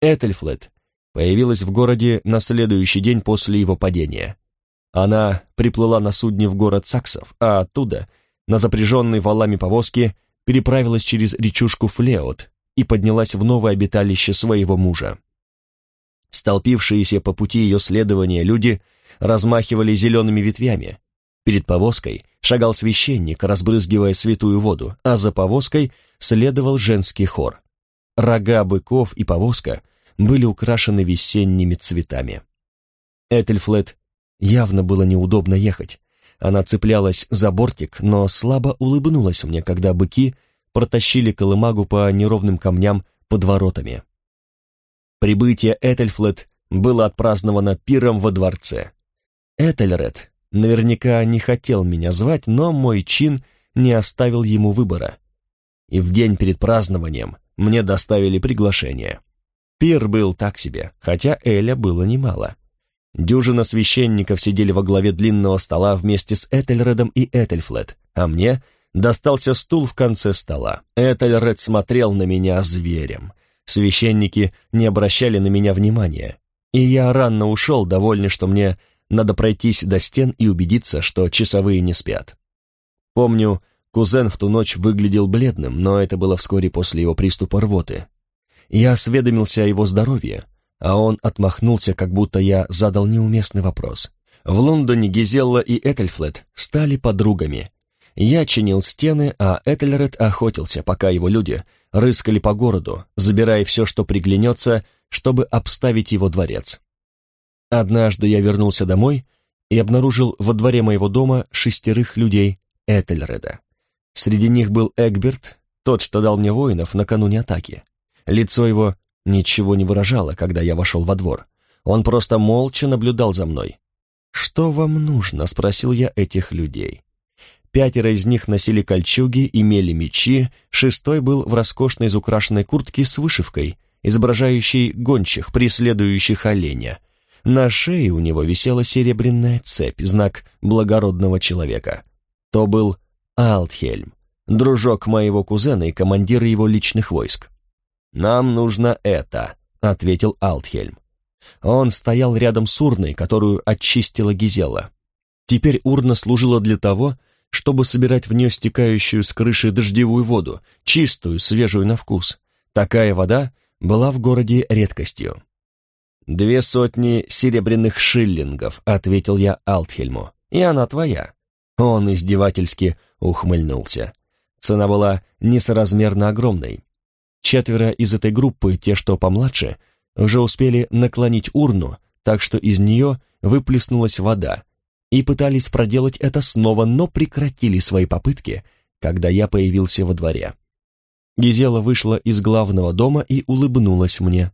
Этельфлет появилась в городе на следующий день после его падения. Она приплыла на судне в город Саксов, а оттуда, на запряженной валами повозке, переправилась через речушку Флеот и поднялась в новое обиталище своего мужа. Столпившиеся по пути ее следования люди размахивали зелеными ветвями. Перед повозкой шагал священник, разбрызгивая святую воду, а за повозкой следовал женский хор. Рога быков и повозка были украшены весенними цветами. Этельфлет явно было неудобно ехать. Она цеплялась за бортик, но слабо улыбнулась мне, когда быки протащили колымагу по неровным камням под воротами. Прибытие Этельфлет было отпраздновано пиром во дворце. Этельред наверняка не хотел меня звать, но мой чин не оставил ему выбора. И в день перед празднованием мне доставили приглашение. Пир был так себе, хотя Эля было немало. Дюжина священников сидели во главе длинного стола вместе с Этельредом и Этельфлет, а мне достался стул в конце стола. Этельред смотрел на меня зверем. Священники не обращали на меня внимания, и я рано ушел, довольный, что мне надо пройтись до стен и убедиться, что часовые не спят. Помню, кузен в ту ночь выглядел бледным, но это было вскоре после его приступа рвоты. Я осведомился о его здоровье, а он отмахнулся, как будто я задал неуместный вопрос. В Лондоне Гизелла и Этельфлет стали подругами. Я чинил стены, а Этельред охотился, пока его люди рыскали по городу, забирая все, что приглянется, чтобы обставить его дворец. Однажды я вернулся домой и обнаружил во дворе моего дома шестерых людей Этельреда. Среди них был Эгберт, тот, что дал мне воинов накануне атаки. Лицо его ничего не выражало, когда я вошел во двор. Он просто молча наблюдал за мной. «Что вам нужно?» — спросил я этих людей. Пятеро из них носили кольчуги, имели мечи, шестой был в роскошной изукрашенной куртке с вышивкой, изображающей гончих, преследующих оленя. На шее у него висела серебряная цепь, знак благородного человека. То был Алтхельм, дружок моего кузена и командир его личных войск. «Нам нужно это», — ответил Алтхельм. Он стоял рядом с урной, которую очистила Гизела. Теперь урна служила для того, чтобы собирать в нее стекающую с крыши дождевую воду, чистую, свежую на вкус. Такая вода была в городе редкостью. «Две сотни серебряных шиллингов», — ответил я Алтхельму, — «и она твоя». Он издевательски ухмыльнулся. Цена была несоразмерно огромной. Четверо из этой группы, те, что помладше, уже успели наклонить урну, так что из нее выплеснулась вода, и пытались проделать это снова, но прекратили свои попытки, когда я появился во дворе. Гизела вышла из главного дома и улыбнулась мне.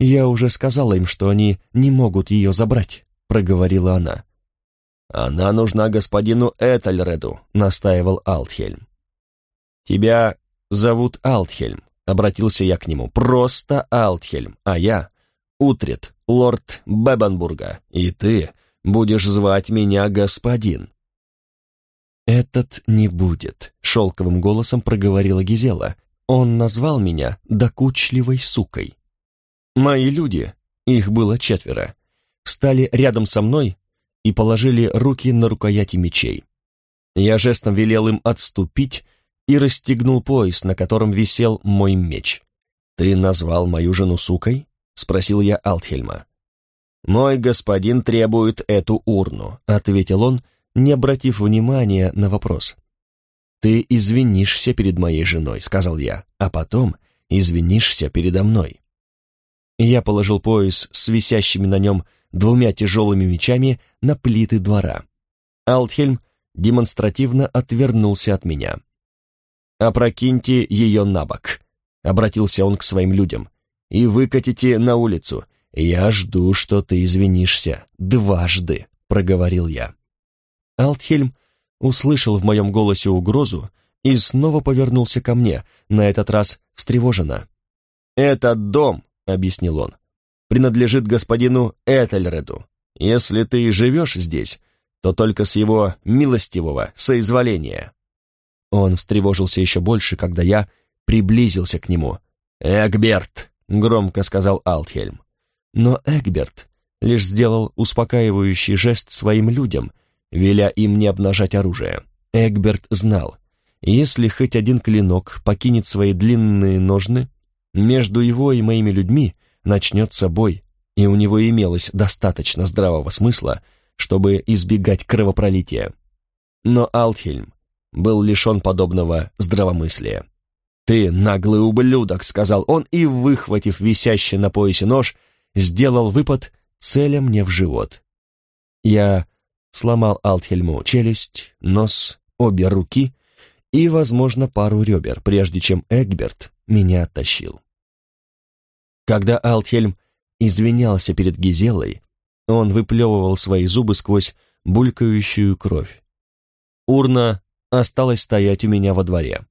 «Я уже сказала им, что они не могут ее забрать», — проговорила она. «Она нужна господину Этельреду», — настаивал Алтхельм. «Тебя зовут Алтхельм. Обратился я к нему. «Просто Алтхельм, а я Утрит, лорд Бебенбурга, и ты будешь звать меня господин». «Этот не будет», — шелковым голосом проговорила Гизела. «Он назвал меня докучливой сукой». Мои люди, их было четверо, встали рядом со мной и положили руки на рукояти мечей. Я жестом велел им отступить и расстегнул пояс, на котором висел мой меч. «Ты назвал мою жену сукой?» — спросил я Алтхельма. «Мой господин требует эту урну», — ответил он, не обратив внимания на вопрос. «Ты извинишься перед моей женой», — сказал я, «а потом извинишься передо мной». Я положил пояс с висящими на нем двумя тяжелыми мечами на плиты двора. Алтхельм демонстративно отвернулся от меня. «Опрокиньте ее на бок», — обратился он к своим людям, «и выкатите на улицу. Я жду, что ты извинишься. Дважды», — проговорил я. Алтхельм услышал в моем голосе угрозу и снова повернулся ко мне, на этот раз встревоженно. «Этот дом», — объяснил он, — «принадлежит господину Этельреду. Если ты живешь здесь, то только с его милостивого соизволения». Он встревожился еще больше, когда я приблизился к нему. «Эгберт!» — громко сказал Алтхельм. Но Эгберт лишь сделал успокаивающий жест своим людям, веля им не обнажать оружие. Эгберт знал, если хоть один клинок покинет свои длинные ножны, между его и моими людьми начнется бой, и у него имелось достаточно здравого смысла, чтобы избегать кровопролития. Но Алтхельм был лишен подобного здравомыслия. «Ты наглый ублюдок», — сказал он, и, выхватив висящий на поясе нож, сделал выпад, целя мне в живот. Я сломал Алтхельму челюсть, нос, обе руки и, возможно, пару ребер, прежде чем Эгберт меня оттащил. Когда Алтхельм извинялся перед Гизелой, он выплевывал свои зубы сквозь булькающую кровь. Урна осталась стоять у меня во дворе.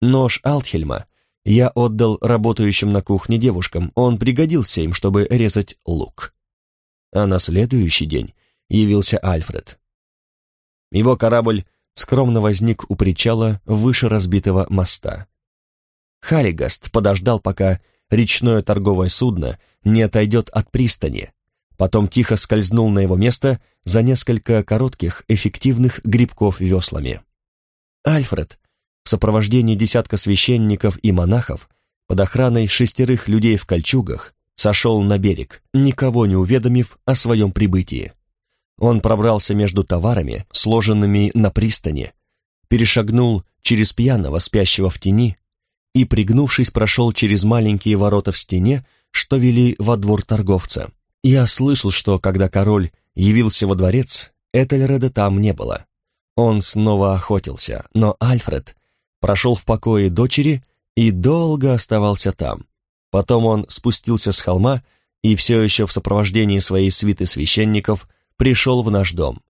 Нож Алтхельма я отдал работающим на кухне девушкам, он пригодился им, чтобы резать лук. А на следующий день явился Альфред. Его корабль скромно возник у причала выше разбитого моста. Халигаст подождал, пока речное торговое судно не отойдет от пристани, потом тихо скользнул на его место за несколько коротких, эффективных грибков веслами. Альфред в сопровождении десятка священников и монахов под охраной шестерых людей в кольчугах сошел на берег, никого не уведомив о своем прибытии. Он пробрался между товарами, сложенными на пристани, перешагнул через пьяного, спящего в тени, и, пригнувшись, прошел через маленькие ворота в стене, что вели во двор торговца. Я слышал, что, когда король явился во дворец, Этельреда там не было. Он снова охотился, но Альфред прошел в покое дочери и долго оставался там. Потом он спустился с холма и все еще в сопровождении своей свиты священников пришел в наш дом.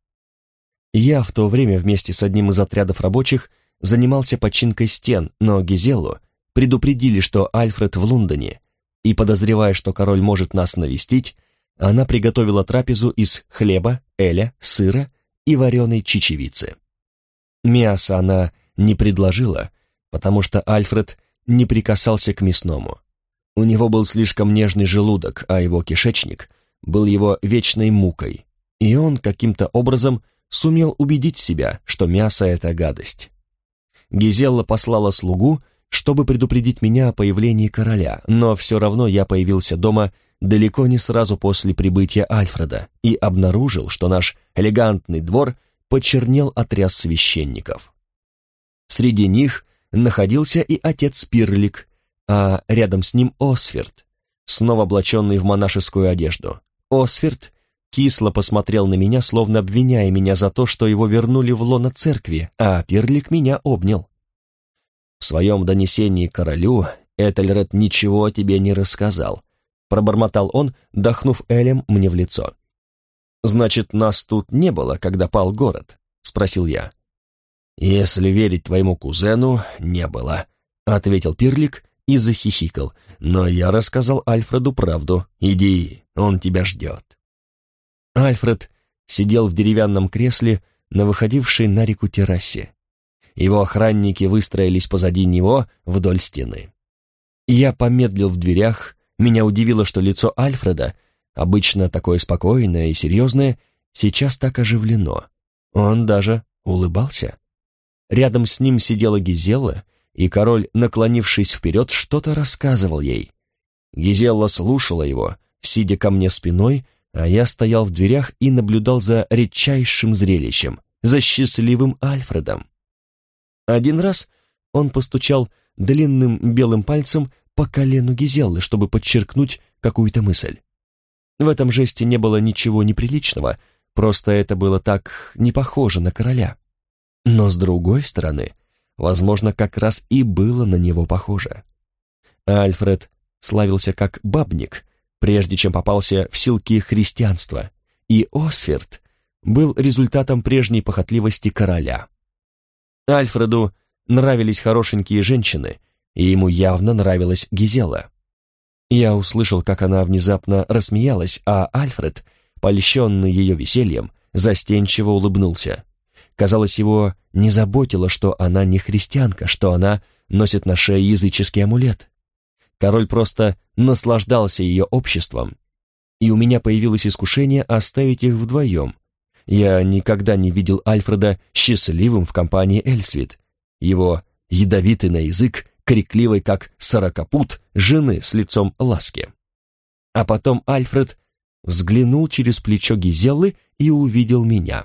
Я в то время вместе с одним из отрядов рабочих занимался починкой стен, но Гизеллу предупредили, что Альфред в Лондоне, и, подозревая, что король может нас навестить, она приготовила трапезу из хлеба, эля, сыра и вареной чечевицы. Мясо она не предложила, потому что Альфред не прикасался к мясному. У него был слишком нежный желудок, а его кишечник был его вечной мукой, и он каким-то образом сумел убедить себя, что мясо — это гадость. Гизелла послала слугу, чтобы предупредить меня о появлении короля, но все равно я появился дома далеко не сразу после прибытия Альфреда и обнаружил, что наш элегантный двор почернел от ряс священников. Среди них находился и отец Пирлик, а рядом с ним Осферд, снова облаченный в монашескую одежду. Осферд кисло посмотрел на меня, словно обвиняя меня за то, что его вернули в лоно церкви, а Пирлик меня обнял. В своем донесении королю Этельред ничего о тебе не рассказал, пробормотал он, дохнув Элем мне в лицо. «Значит, нас тут не было, когда пал город?» — спросил я. «Если верить твоему кузену, не было», — ответил Пирлик и захихикал. «Но я рассказал Альфреду правду. Иди, он тебя ждет». Альфред сидел в деревянном кресле на выходившей на реку террасе. Его охранники выстроились позади него вдоль стены. Я помедлил в дверях Меня удивило, что лицо Альфреда, обычно такое спокойное и серьезное, сейчас так оживлено. Он даже улыбался. Рядом с ним сидела Гизела, и король, наклонившись вперед, что-то рассказывал ей. Гизелла слушала его, сидя ко мне спиной, а я стоял в дверях и наблюдал за редчайшим зрелищем, за счастливым Альфредом. Один раз он постучал длинным белым пальцем по колену Гизеллы, чтобы подчеркнуть какую-то мысль. В этом жесте не было ничего неприличного, просто это было так не похоже на короля. Но с другой стороны, возможно, как раз и было на него похоже. Альфред славился как бабник, прежде чем попался в силки христианства, и Осферд был результатом прежней похотливости короля. Альфреду нравились хорошенькие женщины, и ему явно нравилась Гизела. Я услышал, как она внезапно рассмеялась, а Альфред, польщенный ее весельем, застенчиво улыбнулся. Казалось, его не заботило, что она не христианка, что она носит на шее языческий амулет. Король просто наслаждался ее обществом, и у меня появилось искушение оставить их вдвоем. Я никогда не видел Альфреда счастливым в компании Эльсвит. Его ядовитый на язык, крикливый как сорокопут, жены с лицом ласки. А потом Альфред взглянул через плечо Гизеллы и увидел меня.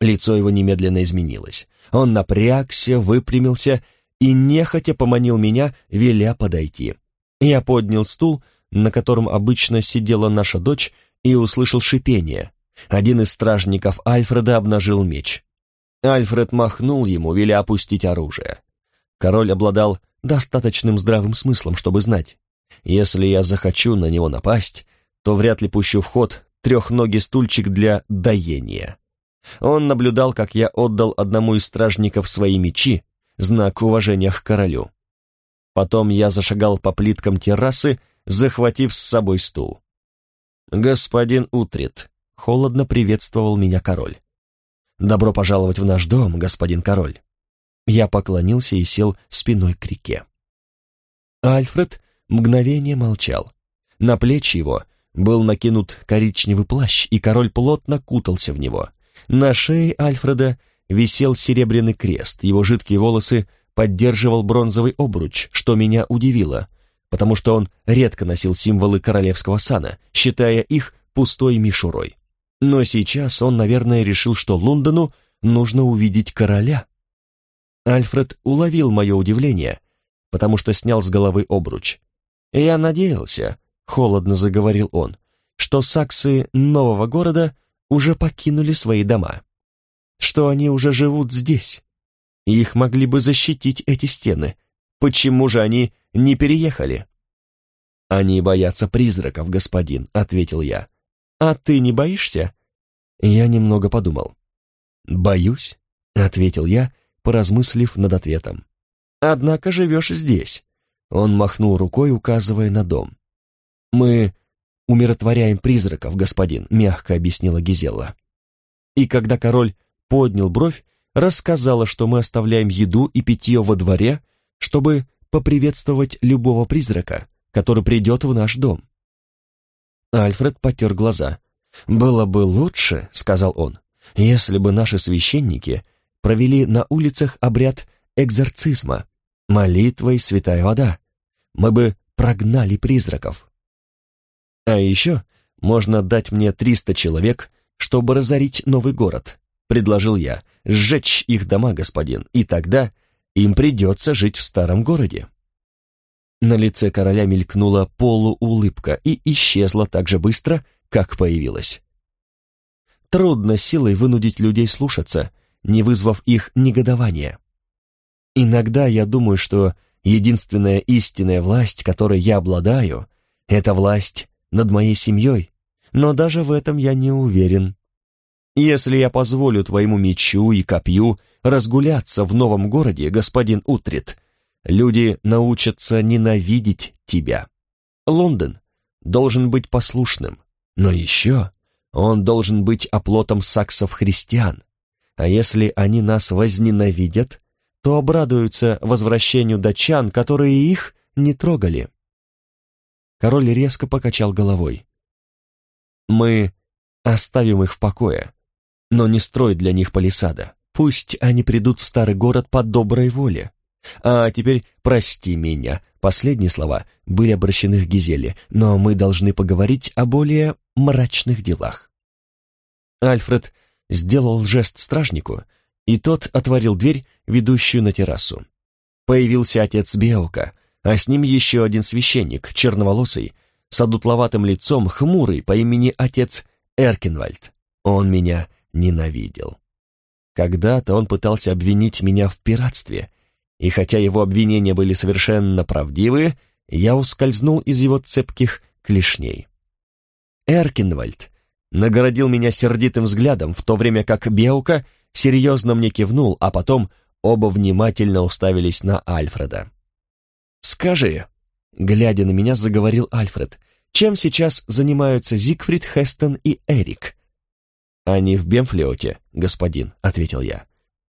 Лицо его немедленно изменилось. Он напрягся, выпрямился и нехотя поманил меня, веля подойти. Я поднял стул, на котором обычно сидела наша дочь, и услышал шипение. Один из стражников Альфреда обнажил меч. Альфред махнул ему, веля опустить оружие. Король обладал достаточным здравым смыслом, чтобы знать. Если я захочу на него напасть, то вряд ли пущу в ход трехногий стульчик для доения. Он наблюдал, как я отдал одному из стражников свои мечи, знак уважения к королю. Потом я зашагал по плиткам террасы, захватив с собой стул. «Господин Утрит», — холодно приветствовал меня король. «Добро пожаловать в наш дом, господин король». Я поклонился и сел спиной к реке. Альфред мгновение молчал. На плечи его был накинут коричневый плащ, и король плотно кутался в него. На шее Альфреда висел серебряный крест, его жидкие волосы поддерживал бронзовый обруч, что меня удивило, потому что он редко носил символы королевского сана, считая их пустой мишурой. Но сейчас он, наверное, решил, что Лондону нужно увидеть короля. Альфред уловил мое удивление, потому что снял с головы обруч. «Я надеялся», — холодно заговорил он, «что саксы нового города уже покинули свои дома, что они уже живут здесь, их могли бы защитить эти стены. Почему же они не переехали?» «Они боятся призраков, господин», — ответил я. «А ты не боишься?» Я немного подумал. «Боюсь», — ответил я, поразмыслив над ответом. «Однако живешь здесь», — он махнул рукой, указывая на дом. «Мы умиротворяем призраков, господин», — мягко объяснила Гизела. И когда король поднял бровь, рассказала, что мы оставляем еду и питье во дворе, чтобы поприветствовать любого призрака, который придет в наш дом. Альфред потер глаза. «Было бы лучше, — сказал он, — если бы наши священники провели на улицах обряд экзорцизма, молитва и святая вода. Мы бы прогнали призраков. А еще можно дать мне триста человек, чтобы разорить новый город, предложил я, сжечь их дома, господин, и тогда им придется жить в старом городе. На лице короля мелькнула полуулыбка и исчезла так же быстро, как появилась. Трудно силой вынудить людей слушаться, не вызвав их негодования. Иногда я думаю, что единственная истинная власть, которой я обладаю, это власть над моей семьей, но даже в этом я не уверен. Если я позволю твоему мечу и копью разгуляться в новом городе, господин Утрит, Люди научатся ненавидеть тебя. Лондон должен быть послушным, но еще он должен быть оплотом саксов-христиан. А если они нас возненавидят, то обрадуются возвращению датчан, которые их не трогали. Король резко покачал головой. «Мы оставим их в покое, но не строй для них палисада. Пусть они придут в старый город по доброй воле. А теперь прости меня». Последние слова были обращены к Гизеле, но мы должны поговорить о более мрачных делах. Альфред сделал жест стражнику, и тот отворил дверь, ведущую на террасу. Появился отец Беока, а с ним еще один священник, черноволосый, с одутловатым лицом, хмурый, по имени отец Эркинвальд. Он меня ненавидел. Когда-то он пытался обвинить меня в пиратстве, и хотя его обвинения были совершенно правдивы, я ускользнул из его цепких клешней. Эркинвальд наградил меня сердитым взглядом, в то время как Беука серьезно мне кивнул, а потом оба внимательно уставились на Альфреда. «Скажи», — глядя на меня, заговорил Альфред, «чем сейчас занимаются Зигфрид, Хестон и Эрик?» «Они в Бемфлеоте, господин», — ответил я.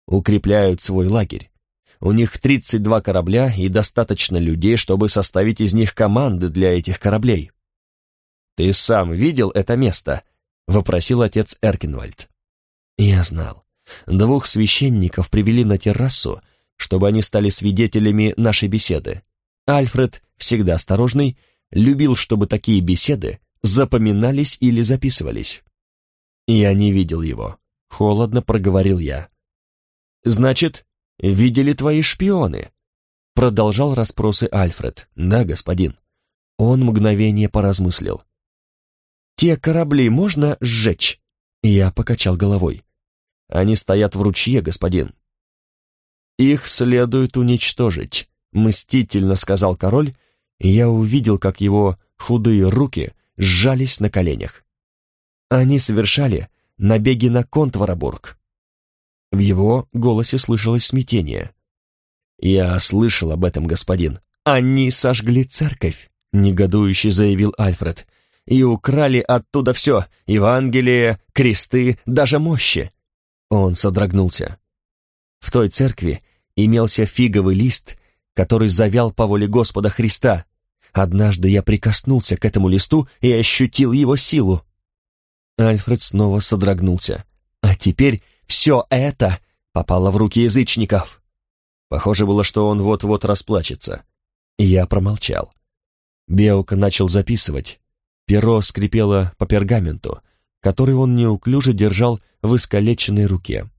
«Укрепляют свой лагерь. У них 32 корабля и достаточно людей, чтобы составить из них команды для этих кораблей». «Ты сам видел это место?» — вопросил отец Эркинвальд. Я знал. Двух священников привели на террасу, чтобы они стали свидетелями нашей беседы. Альфред, всегда осторожный, любил, чтобы такие беседы запоминались или записывались. Я не видел его. Холодно проговорил я. «Значит, видели твои шпионы?» Продолжал расспросы Альфред. «Да, господин». Он мгновение поразмыслил. «Те корабли можно сжечь?» Я покачал головой. «Они стоят в ручье, господин». «Их следует уничтожить», — мстительно сказал король, я увидел, как его худые руки сжались на коленях. Они совершали набеги на Контварабург. В его голосе слышалось смятение. «Я слышал об этом, господин. Они сожгли церковь», — негодующе заявил Альфред, «и украли оттуда все — Евангелие, кресты, даже мощи». Он содрогнулся. В той церкви имелся фиговый лист, который завял по воле Господа Христа. Однажды я прикоснулся к этому листу и ощутил его силу. Альфред снова содрогнулся. А теперь все это попало в руки язычников. Похоже было, что он вот-вот расплачется. Я промолчал. Беука начал записывать. Перо скрипело по пергаменту, который он неуклюже держал в искалеченной руке.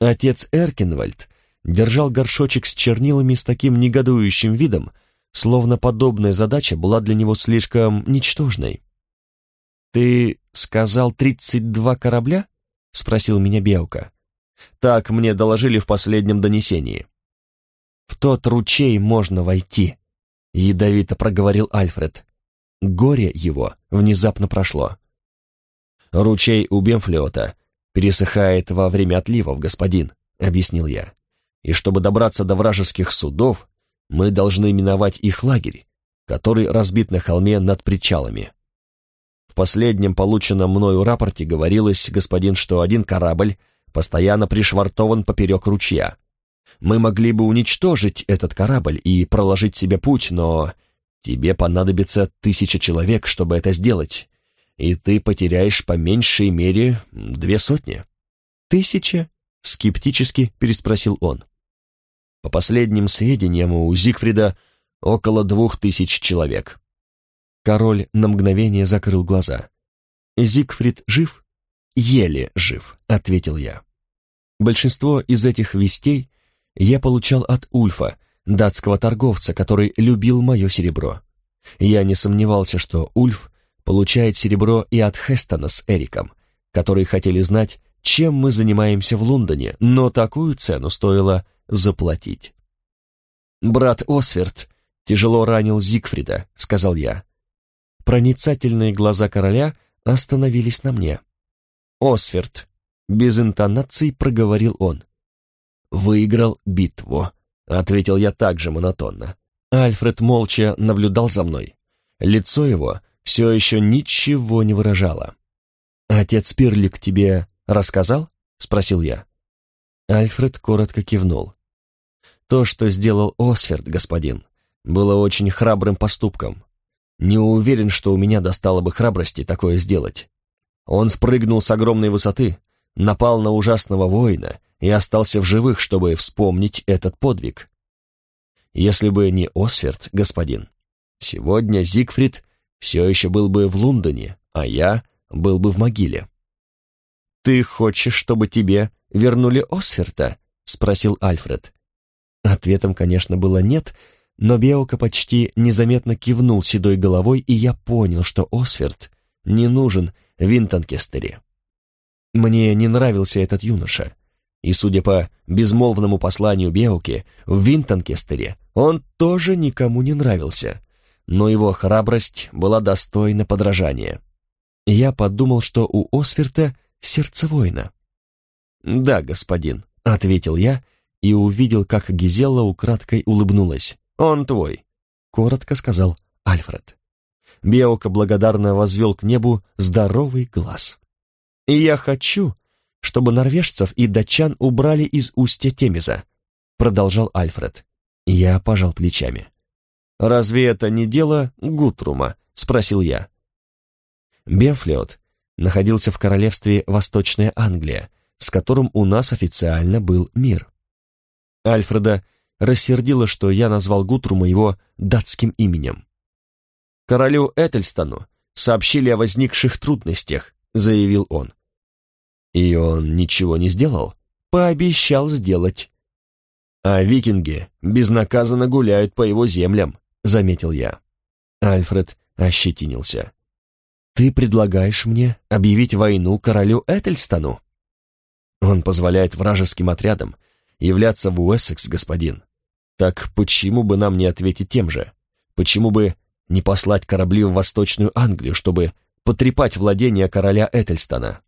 Отец Эркинвальд держал горшочек с чернилами с таким негодующим видом, словно подобная задача была для него слишком ничтожной. «Ты сказал тридцать два корабля?» — спросил меня Беука. «Так мне доложили в последнем донесении». «В тот ручей можно войти», — ядовито проговорил Альфред. Горе его внезапно прошло. «Ручей у Бемфлеота пересыхает во время отливов, господин», — объяснил я. «И чтобы добраться до вражеских судов, мы должны миновать их лагерь, который разбит на холме над причалами. В последнем полученном мною рапорте говорилось, господин, что один корабль постоянно пришвартован поперек ручья. Мы могли бы уничтожить этот корабль и проложить себе путь, но тебе понадобится тысяча человек, чтобы это сделать, и ты потеряешь по меньшей мере две сотни. «Тысяча?» — скептически переспросил он. По последним сведениям, у Зигфрида около двух тысяч человек. Король на мгновение закрыл глаза. «Зигфрид жив?» «Еле жив», — ответил я. Большинство из этих вестей я получал от Ульфа, датского торговца, который любил мое серебро. Я не сомневался, что Ульф получает серебро и от Хестона с Эриком, которые хотели знать, чем мы занимаемся в Лондоне, но такую цену стоило заплатить. «Брат Осверт тяжело ранил Зигфрида», — сказал я. Проницательные глаза короля остановились на мне. «Осферт», — без интонаций проговорил он. «Выиграл битву», — ответил я также монотонно. Альфред молча наблюдал за мной. Лицо его все еще ничего не выражало. «Отец Пирлик тебе рассказал?» — спросил я. Альфред коротко кивнул. «То, что сделал Осферд, господин, было очень храбрым поступком. Не уверен, что у меня достало бы храбрости такое сделать. Он спрыгнул с огромной высоты, напал на ужасного воина и остался в живых, чтобы вспомнить этот подвиг. Если бы не Осферд, господин, сегодня Зигфрид все еще был бы в Лондоне, а я был бы в могиле. «Ты хочешь, чтобы тебе вернули Осферта?» — спросил Альфред. Ответом, конечно, было «нет», но Беока почти незаметно кивнул седой головой, и я понял, что Осферд не нужен Винтонкестере. Мне не нравился этот юноша, и, судя по безмолвному посланию Беоки, в Винтонкестере он тоже никому не нравился, но его храбрость была достойна подражания. Я подумал, что у Осферта сердце воина. «Да, господин», — ответил я и увидел, как Гизелла украдкой улыбнулась. «Он твой», — коротко сказал Альфред. Беока благодарно возвел к небу здоровый глаз. «И я хочу, чтобы норвежцев и датчан убрали из устья Темеза», — продолжал Альфред. Я пожал плечами. «Разве это не дело Гутрума?» — спросил я. Бемфлиот находился в королевстве Восточная Англия, с которым у нас официально был мир. Альфреда рассердило, что я назвал Гутрума его датским именем. «Королю Этельстону сообщили о возникших трудностях», — заявил он. «И он ничего не сделал?» «Пообещал сделать». «А викинги безнаказанно гуляют по его землям», — заметил я. Альфред ощетинился. «Ты предлагаешь мне объявить войну королю Этельстону?» «Он позволяет вражеским отрядам являться в Уэссекс, господин. Так почему бы нам не ответить тем же? Почему бы не послать корабли в Восточную Англию, чтобы потрепать владения короля Этельстона?»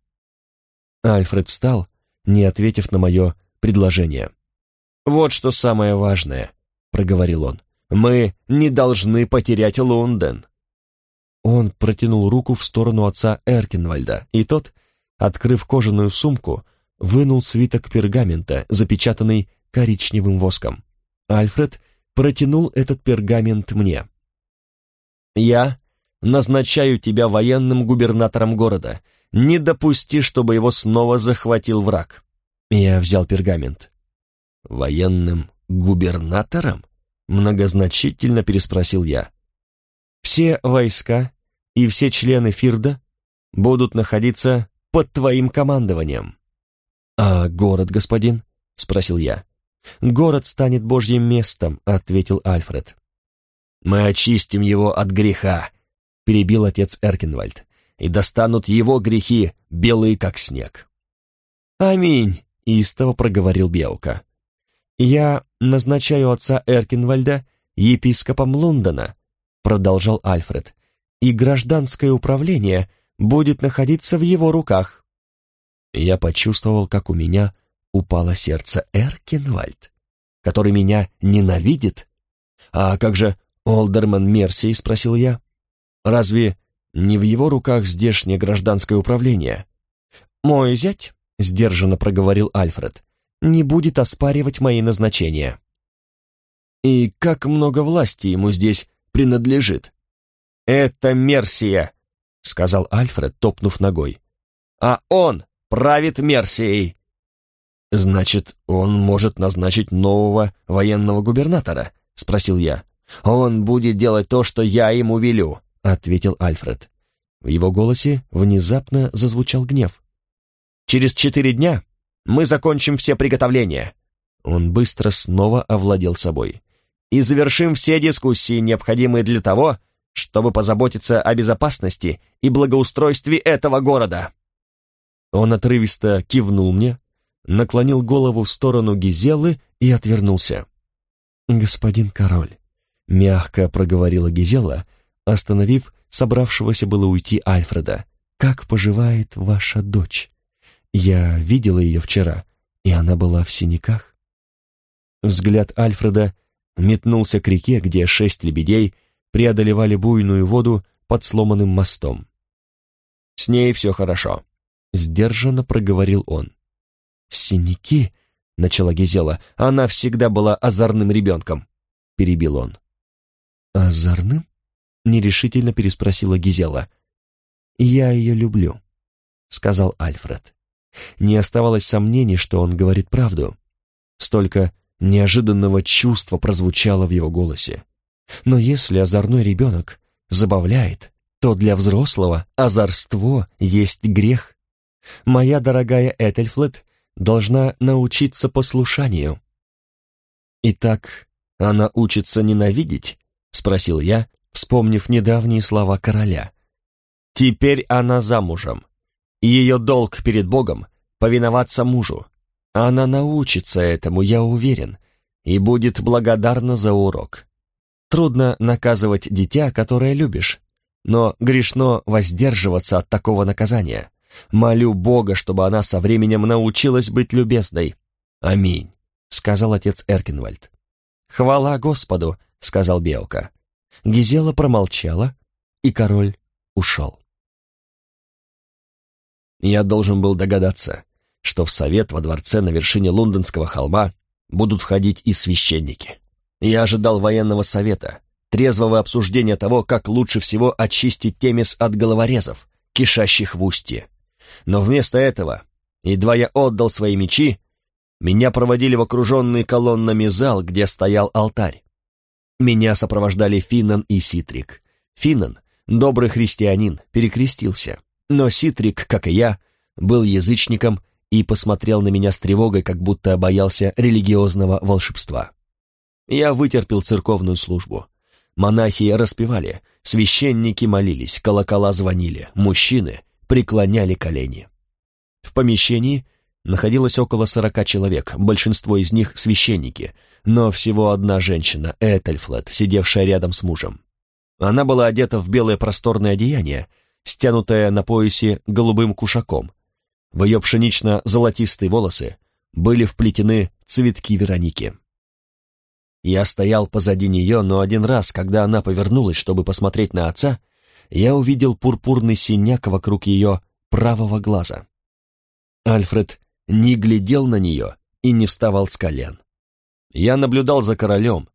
Альфред встал, не ответив на мое предложение. «Вот что самое важное», — проговорил он. «Мы не должны потерять Лондон. Он протянул руку в сторону отца Эркинвальда, и тот, открыв кожаную сумку, вынул свиток пергамента, запечатанный коричневым воском. Альфред протянул этот пергамент мне. «Я назначаю тебя военным губернатором города. Не допусти, чтобы его снова захватил враг». Я взял пергамент. «Военным губернатором?» Многозначительно переспросил я. «Все войска и все члены Фирда будут находиться под твоим командованием». «А город, господин?» — спросил я. «Город станет божьим местом», — ответил Альфред. «Мы очистим его от греха», — перебил отец Эркинвальд, «и достанут его грехи, белые как снег». «Аминь», — истово проговорил Белка. «Я назначаю отца Эркинвальда епископом Лондона», — продолжал Альфред, и гражданское управление будет находиться в его руках. Я почувствовал, как у меня упало сердце Эркинвальд, который меня ненавидит. «А как же Олдерман Мерси?» — спросил я. «Разве не в его руках здешнее гражданское управление?» «Мой зять», — сдержанно проговорил Альфред, — «не будет оспаривать мои назначения». «И как много власти ему здесь принадлежит?» «Это Мерсия», — сказал Альфред, топнув ногой. «А он правит Мерсией». «Значит, он может назначить нового военного губернатора?» — спросил я. «Он будет делать то, что я ему велю», — ответил Альфред. В его голосе внезапно зазвучал гнев. «Через четыре дня мы закончим все приготовления». Он быстро снова овладел собой. «И завершим все дискуссии, необходимые для того, чтобы позаботиться о безопасности и благоустройстве этого города». Он отрывисто кивнул мне, наклонил голову в сторону Гизелы и отвернулся. «Господин король», — мягко проговорила Гизела, остановив собравшегося было уйти Альфреда, «как поживает ваша дочь? Я видела ее вчера, и она была в синяках». Взгляд Альфреда метнулся к реке, где шесть лебедей преодолевали буйную воду под сломанным мостом. «С ней все хорошо», — сдержанно проговорил он. «Синяки?» — начала Гизела. «Она всегда была озорным ребенком», — перебил он. «Озорным?» нерешительно переспросила Гизела. «Я ее люблю», — сказал Альфред. Не оставалось сомнений, что он говорит правду. Столько неожиданного чувства прозвучало в его голосе. Но если озорной ребенок забавляет, то для взрослого озорство есть грех. Моя дорогая Этельфлет должна научиться послушанию. «Итак, она учится ненавидеть?» — спросил я, вспомнив недавние слова короля. «Теперь она замужем, и ее долг перед Богом — повиноваться мужу. Она научится этому, я уверен, и будет благодарна за урок. Трудно наказывать дитя, которое любишь, но грешно воздерживаться от такого наказания. Молю Бога, чтобы она со временем научилась быть любезной. Аминь, сказал отец Эркинвальд. Хвала Господу, сказал Беока. Гизела промолчала, и король ушел. Я должен был догадаться, что в совет во дворце на вершине лондонского холма будут входить и священники. Я ожидал военного совета, трезвого обсуждения того, как лучше всего очистить Темис от головорезов, кишащих в устье. Но вместо этого, едва я отдал свои мечи, меня проводили в окруженный колоннами зал, где стоял алтарь. Меня сопровождали Финнан и Ситрик. Финнан, добрый христианин, перекрестился, но Ситрик, как и я, был язычником и посмотрел на меня с тревогой, как будто боялся религиозного волшебства. Я вытерпел церковную службу. Монахи распевали, священники молились, колокола звонили, мужчины преклоняли колени. В помещении находилось около сорока человек, большинство из них священники, но всего одна женщина, Этельфлет, сидевшая рядом с мужем. Она была одета в белое просторное одеяние, стянутое на поясе голубым кушаком. В ее пшенично-золотистые волосы были вплетены цветки Вероники. Я стоял позади нее, но один раз, когда она повернулась, чтобы посмотреть на отца, я увидел пурпурный синяк вокруг ее правого глаза. Альфред не глядел на нее и не вставал с колен. Я наблюдал за королем,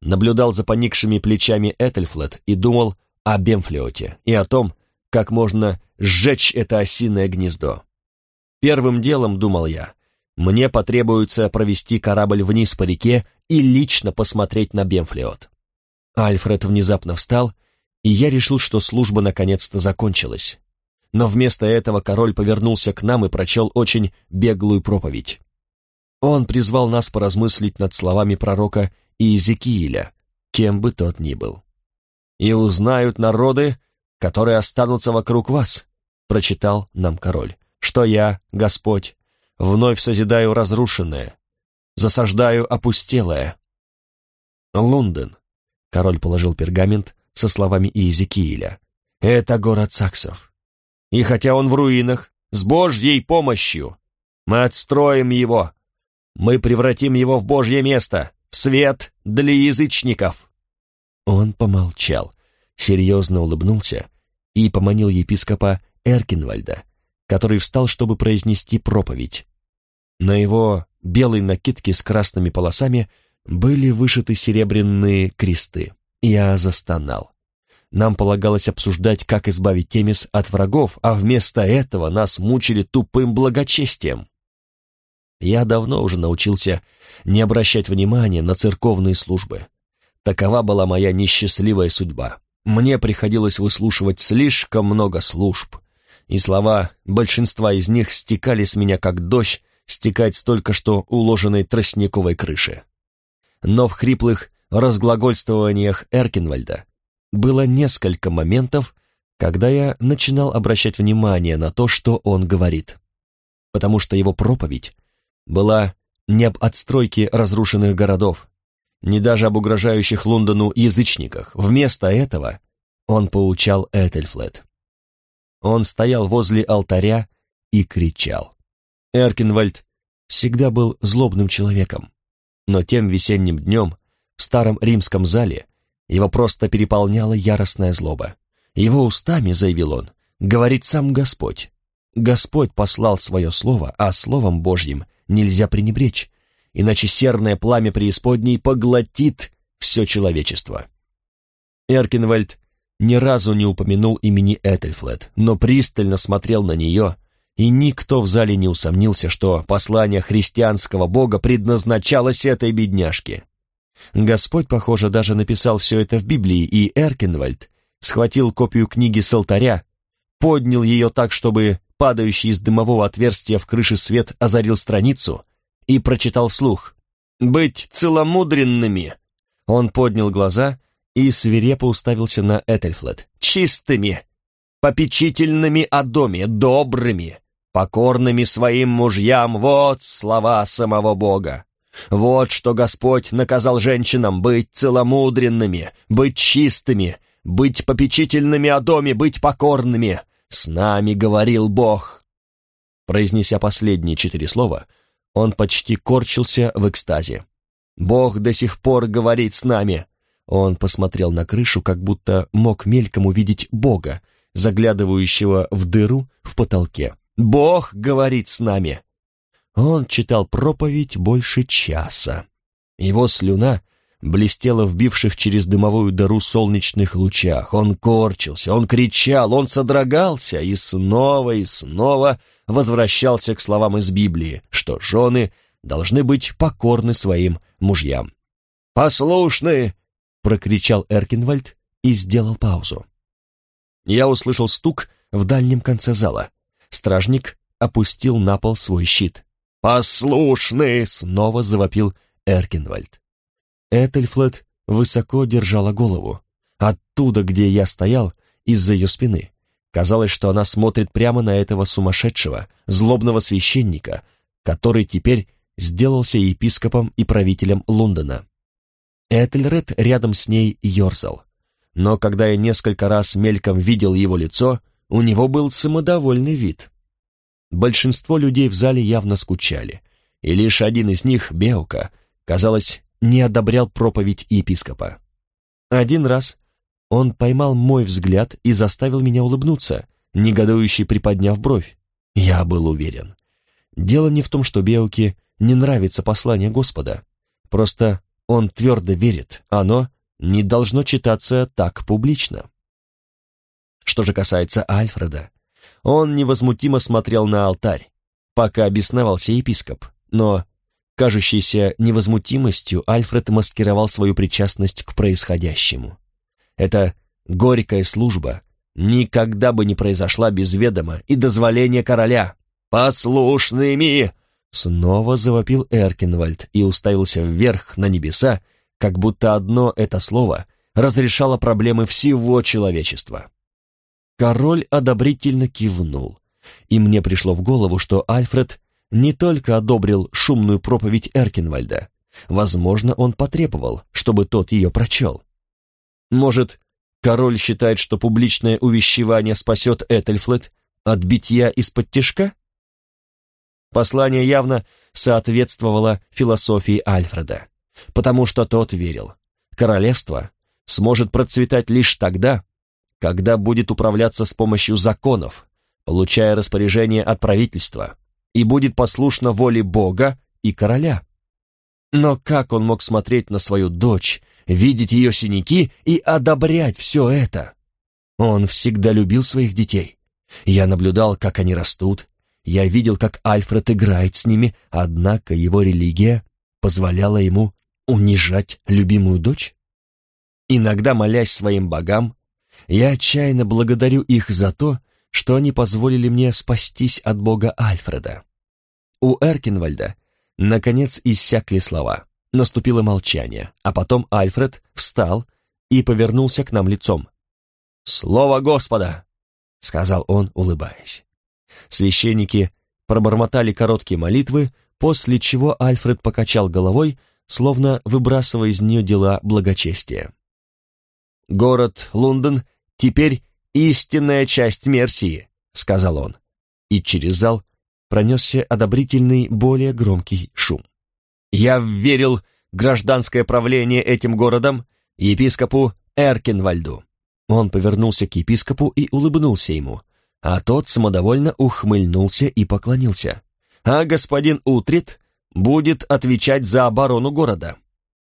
наблюдал за поникшими плечами Этельфлет и думал о Бемфлеоте и о том, как можно сжечь это осиное гнездо. Первым делом, думал я, мне потребуется провести корабль вниз по реке и лично посмотреть на Бемфлиот. Альфред внезапно встал, и я решил, что служба наконец-то закончилась. Но вместо этого король повернулся к нам и прочел очень беглую проповедь. Он призвал нас поразмыслить над словами пророка Иезекииля, кем бы тот ни был. «И узнают народы, которые останутся вокруг вас», прочитал нам король, «что я, Господь, вновь созидаю разрушенное, засаждаю опустелое. Лондон. Король положил пергамент со словами Иезекииля. Это город саксов. И хотя он в руинах, с Божьей помощью мы отстроим его. Мы превратим его в Божье место, в свет для язычников. Он помолчал, серьезно улыбнулся и поманил епископа Эркинвальда, который встал, чтобы произнести проповедь. На его белой накидке с красными полосами были вышиты серебряные кресты. Я застонал. Нам полагалось обсуждать, как избавить Темис от врагов, а вместо этого нас мучили тупым благочестием. Я давно уже научился не обращать внимания на церковные службы. Такова была моя несчастливая судьба. Мне приходилось выслушивать слишком много служб, и слова большинства из них стекали с меня как дождь стекать с только что уложенной тростниковой крыши. Но в хриплых разглагольствованиях Эркинвальда было несколько моментов, когда я начинал обращать внимание на то, что он говорит. Потому что его проповедь была не об отстройке разрушенных городов, не даже об угрожающих Лондону язычниках. Вместо этого он поучал Этельфлет. Он стоял возле алтаря и кричал. Эркинвальд всегда был злобным человеком, но тем весенним днем старом римском зале его просто переполняла яростная злоба. Его устами, заявил он, говорит сам Господь. Господь послал свое слово, а словом Божьим нельзя пренебречь, иначе серное пламя преисподней поглотит все человечество. Эркинвальд ни разу не упомянул имени Этельфлет, но пристально смотрел на нее, и никто в зале не усомнился, что послание христианского бога предназначалось этой бедняжке. Господь, похоже, даже написал все это в Библии, и Эркенвальд схватил копию книги с алтаря, поднял ее так, чтобы падающий из дымового отверстия в крыше свет озарил страницу, и прочитал вслух «Быть целомудренными». Он поднял глаза и свирепо уставился на Этельфлет. «Чистыми, попечительными о доме, добрыми, покорными своим мужьям, вот слова самого Бога. Вот что Господь наказал женщинам быть целомудренными, быть чистыми, быть попечительными о доме, быть покорными. С нами говорил Бог. Произнеся последние четыре слова, он почти корчился в экстазе. Бог до сих пор говорит с нами. Он посмотрел на крышу, как будто мог мельком увидеть Бога, заглядывающего в дыру в потолке. Бог говорит с нами. Он читал проповедь больше часа. Его слюна блестела в бивших через дымовую дыру солнечных лучах. Он корчился, он кричал, он содрогался и снова и снова возвращался к словам из Библии, что жены должны быть покорны своим мужьям. «Послушны!» — прокричал Эркинвальд и сделал паузу. Я услышал стук в дальнем конце зала. Стражник опустил на пол свой щит. «Послушны!» — снова завопил Эркинвальд. Этельфлет высоко держала голову. Оттуда, где я стоял, из-за ее спины. Казалось, что она смотрит прямо на этого сумасшедшего, злобного священника, который теперь сделался епископом и правителем Лондона. Этельред рядом с ней ерзал. Но когда я несколько раз мельком видел его лицо, у него был самодовольный вид. Большинство людей в зале явно скучали, и лишь один из них, Беука, казалось, не одобрял проповедь епископа. Один раз он поймал мой взгляд и заставил меня улыбнуться, негодующе приподняв бровь. Я был уверен. Дело не в том, что Беуке не нравится послание Господа. Просто он твердо верит, оно не должно читаться так публично. Что же касается Альфреда, он невозмутимо смотрел на алтарь, пока бесновался епископ, но, кажущейся невозмутимостью, Альфред маскировал свою причастность к происходящему. Эта горькая служба никогда бы не произошла без ведома и дозволения короля. «Послушными!» Снова завопил Эркинвальд и уставился вверх на небеса, как будто одно это слово разрешало проблемы всего человечества. Король одобрительно кивнул, и мне пришло в голову, что Альфред не только одобрил шумную проповедь Эркинвальда, возможно, он потребовал, чтобы тот ее прочел. Может, король считает, что публичное увещевание спасет Этельфлет от битья из-под тишка? Послание явно соответствовало философии Альфреда, потому что тот верил. Королевство сможет процветать лишь тогда, когда будет управляться с помощью законов, получая распоряжение от правительства, и будет послушно воле Бога и короля. Но как он мог смотреть на свою дочь, видеть ее синяки и одобрять все это? Он всегда любил своих детей. Я наблюдал, как они растут, я видел, как Альфред играет с ними, однако его религия позволяла ему унижать любимую дочь. Иногда, молясь своим богам, я отчаянно благодарю их за то, что они позволили мне спастись от бога Альфреда. У Эркинвальда, наконец, иссякли слова. Наступило молчание, а потом Альфред встал и повернулся к нам лицом. «Слово Господа!» — сказал он, улыбаясь. Священники пробормотали короткие молитвы, после чего Альфред покачал головой, словно выбрасывая из нее дела благочестия. Город Лондон теперь истинная часть Мерсии, сказал он. И через зал пронесся одобрительный, более громкий шум. Я верил гражданское правление этим городом епископу Эркинвальду. Он повернулся к епископу и улыбнулся ему, а тот самодовольно ухмыльнулся и поклонился. А господин Утрит будет отвечать за оборону города.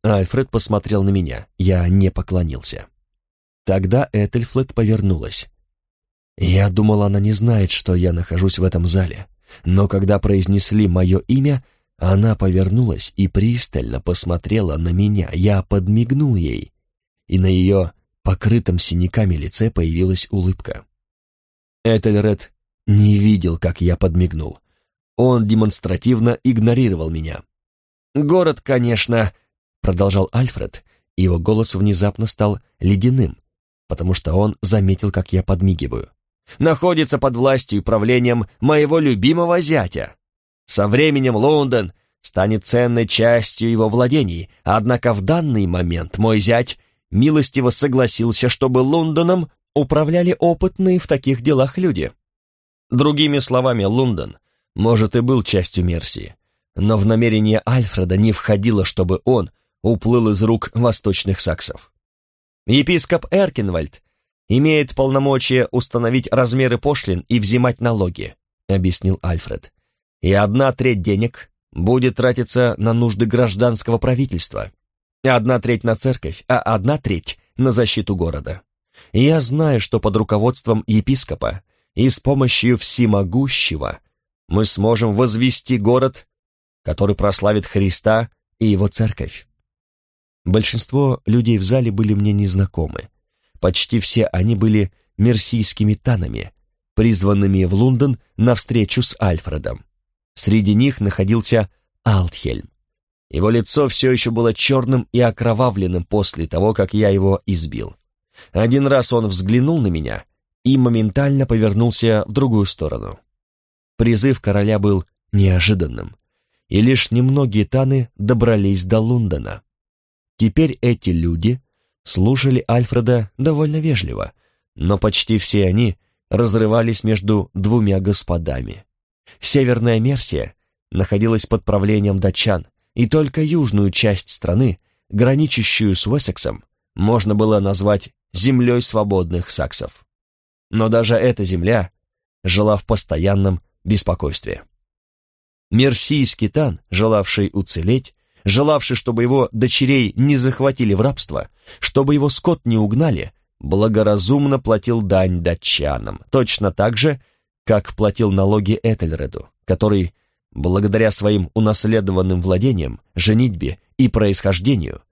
Альфред посмотрел на меня, я не поклонился. Тогда Этельфлет повернулась. Я думал, она не знает, что я нахожусь в этом зале, но когда произнесли мое имя, она повернулась и пристально посмотрела на меня. Я подмигнул ей, и на ее покрытом синяками лице появилась улыбка. Этельред не видел, как я подмигнул. Он демонстративно игнорировал меня. «Город, конечно», — продолжал Альфред, его голос внезапно стал ледяным, потому что он заметил, как я подмигиваю. «Находится под властью и правлением моего любимого зятя. Со временем Лондон станет ценной частью его владений, однако в данный момент мой зять милостиво согласился, чтобы Лондоном управляли опытные в таких делах люди. Другими словами, Лондон, может, и был частью Мерсии, но в намерение Альфреда не входило, чтобы он уплыл из рук восточных саксов. Епископ Эркинвальд имеет полномочия установить размеры пошлин и взимать налоги, объяснил Альфред. И одна треть денег будет тратиться на нужды гражданского правительства, одна треть на церковь, а одна треть на защиту города. Я знаю, что под руководством епископа и с помощью всемогущего мы сможем возвести город, который прославит Христа и его церковь. Большинство людей в зале были мне незнакомы. Почти все они были мерсийскими танами, призванными в Лондон на встречу с Альфредом. Среди них находился Алтхельм. Его лицо все еще было черным и окровавленным после того, как я его избил. Один раз он взглянул на меня и моментально повернулся в другую сторону. Призыв короля был неожиданным, и лишь немногие таны добрались до Лондона. Теперь эти люди слушали Альфреда довольно вежливо, но почти все они разрывались между двумя господами. Северная Мерсия находилась под правлением датчан, и только южную часть страны, граничащую с Уэссексом, можно было назвать землей свободных саксов. Но даже эта земля жила в постоянном беспокойстве. Мерсийский тан, желавший уцелеть, желавший, чтобы его дочерей не захватили в рабство, чтобы его скот не угнали, благоразумно платил дань датчанам, точно так же, как платил налоги Этельреду, который, благодаря своим унаследованным владениям, женитьбе и происхождению,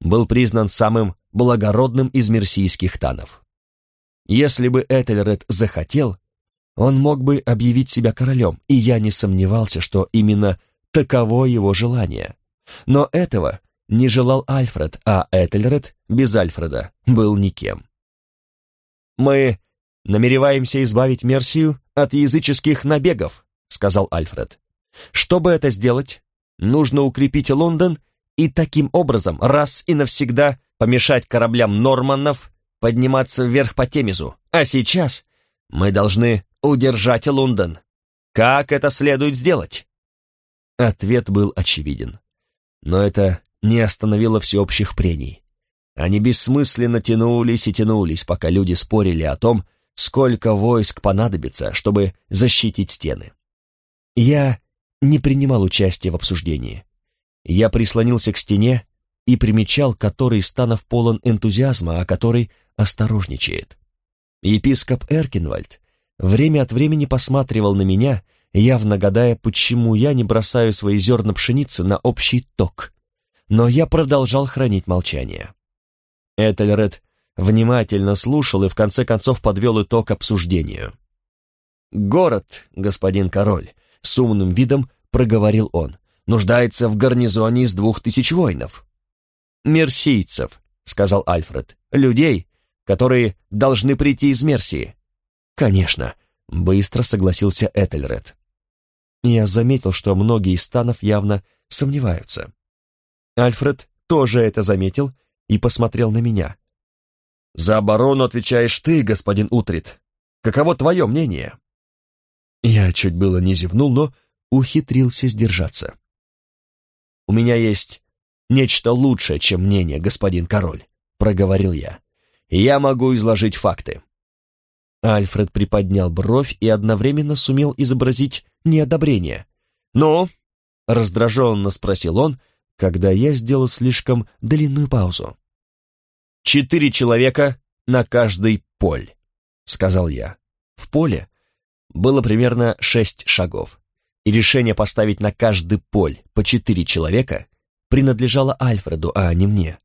был признан самым благородным из мерсийских танов. Если бы Этельред захотел, он мог бы объявить себя королем, и я не сомневался, что именно таково его желание. Но этого не желал Альфред, а Этельред без Альфреда был никем. «Мы намереваемся избавить Мерсию от языческих набегов», сказал Альфред. «Чтобы это сделать, нужно укрепить Лондон и таким образом раз и навсегда помешать кораблям Норманнов подниматься вверх по Темезу. А сейчас мы должны удержать Лондон. Как это следует сделать?» Ответ был очевиден. Но это не остановило всеобщих прений. Они бессмысленно тянулись и тянулись, пока люди спорили о том, сколько войск понадобится, чтобы защитить стены. Я не принимал участия в обсуждении. Я прислонился к стене и примечал, который станов полон энтузиазма, а который осторожничает. Епископ Эркинвальд время от времени посматривал на меня, явно гадая, почему я не бросаю свои зерна пшеницы на общий ток. Но я продолжал хранить молчание. Этельред внимательно слушал и в конце концов подвел итог обсуждению. «Город, господин король», — с умным видом проговорил он, — «нуждается в гарнизоне из двух тысяч воинов». «Мерсийцев», — сказал Альфред, — «людей, которые должны прийти из Мерсии». «Конечно», — быстро согласился Этельред. Я заметил, что многие из станов явно сомневаются. Альфред тоже это заметил и посмотрел на меня. «За оборону отвечаешь ты, господин Утрит. Каково твое мнение?» Я чуть было не зевнул, но ухитрился сдержаться. «У меня есть нечто лучшее, чем мнение, господин король», — проговорил я. «Я могу изложить факты». Альфред приподнял бровь и одновременно сумел изобразить неодобрение. «Ну?» — раздраженно спросил он, когда я сделал слишком длинную паузу. «Четыре человека на каждый поль», — сказал я. В поле было примерно шесть шагов, и решение поставить на каждый поль по четыре человека принадлежало Альфреду, а не мне.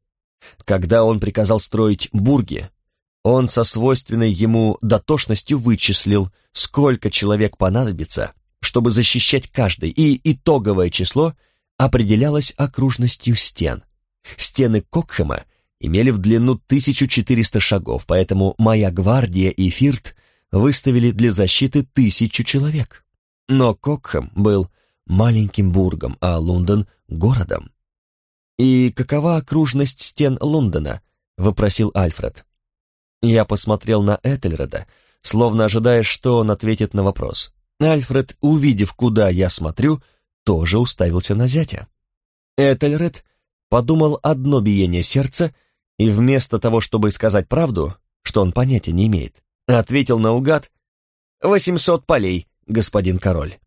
Когда он приказал строить бурги, он со свойственной ему дотошностью вычислил, сколько человек понадобится, чтобы защищать каждый, и итоговое число определялось окружностью стен. Стены Кокхема имели в длину 1400 шагов, поэтому моя гвардия и Фирт выставили для защиты тысячу человек. Но Кокхэм был маленьким бургом, а Лондон — городом. «И какова окружность стен Лондона?» — вопросил Альфред. Я посмотрел на Этельреда, словно ожидая, что он ответит на вопрос. Альфред, увидев, куда я смотрю, тоже уставился на зятя. Этельред подумал одно биение сердца и вместо того, чтобы сказать правду, что он понятия не имеет, ответил наугад «Восемьсот полей, господин король».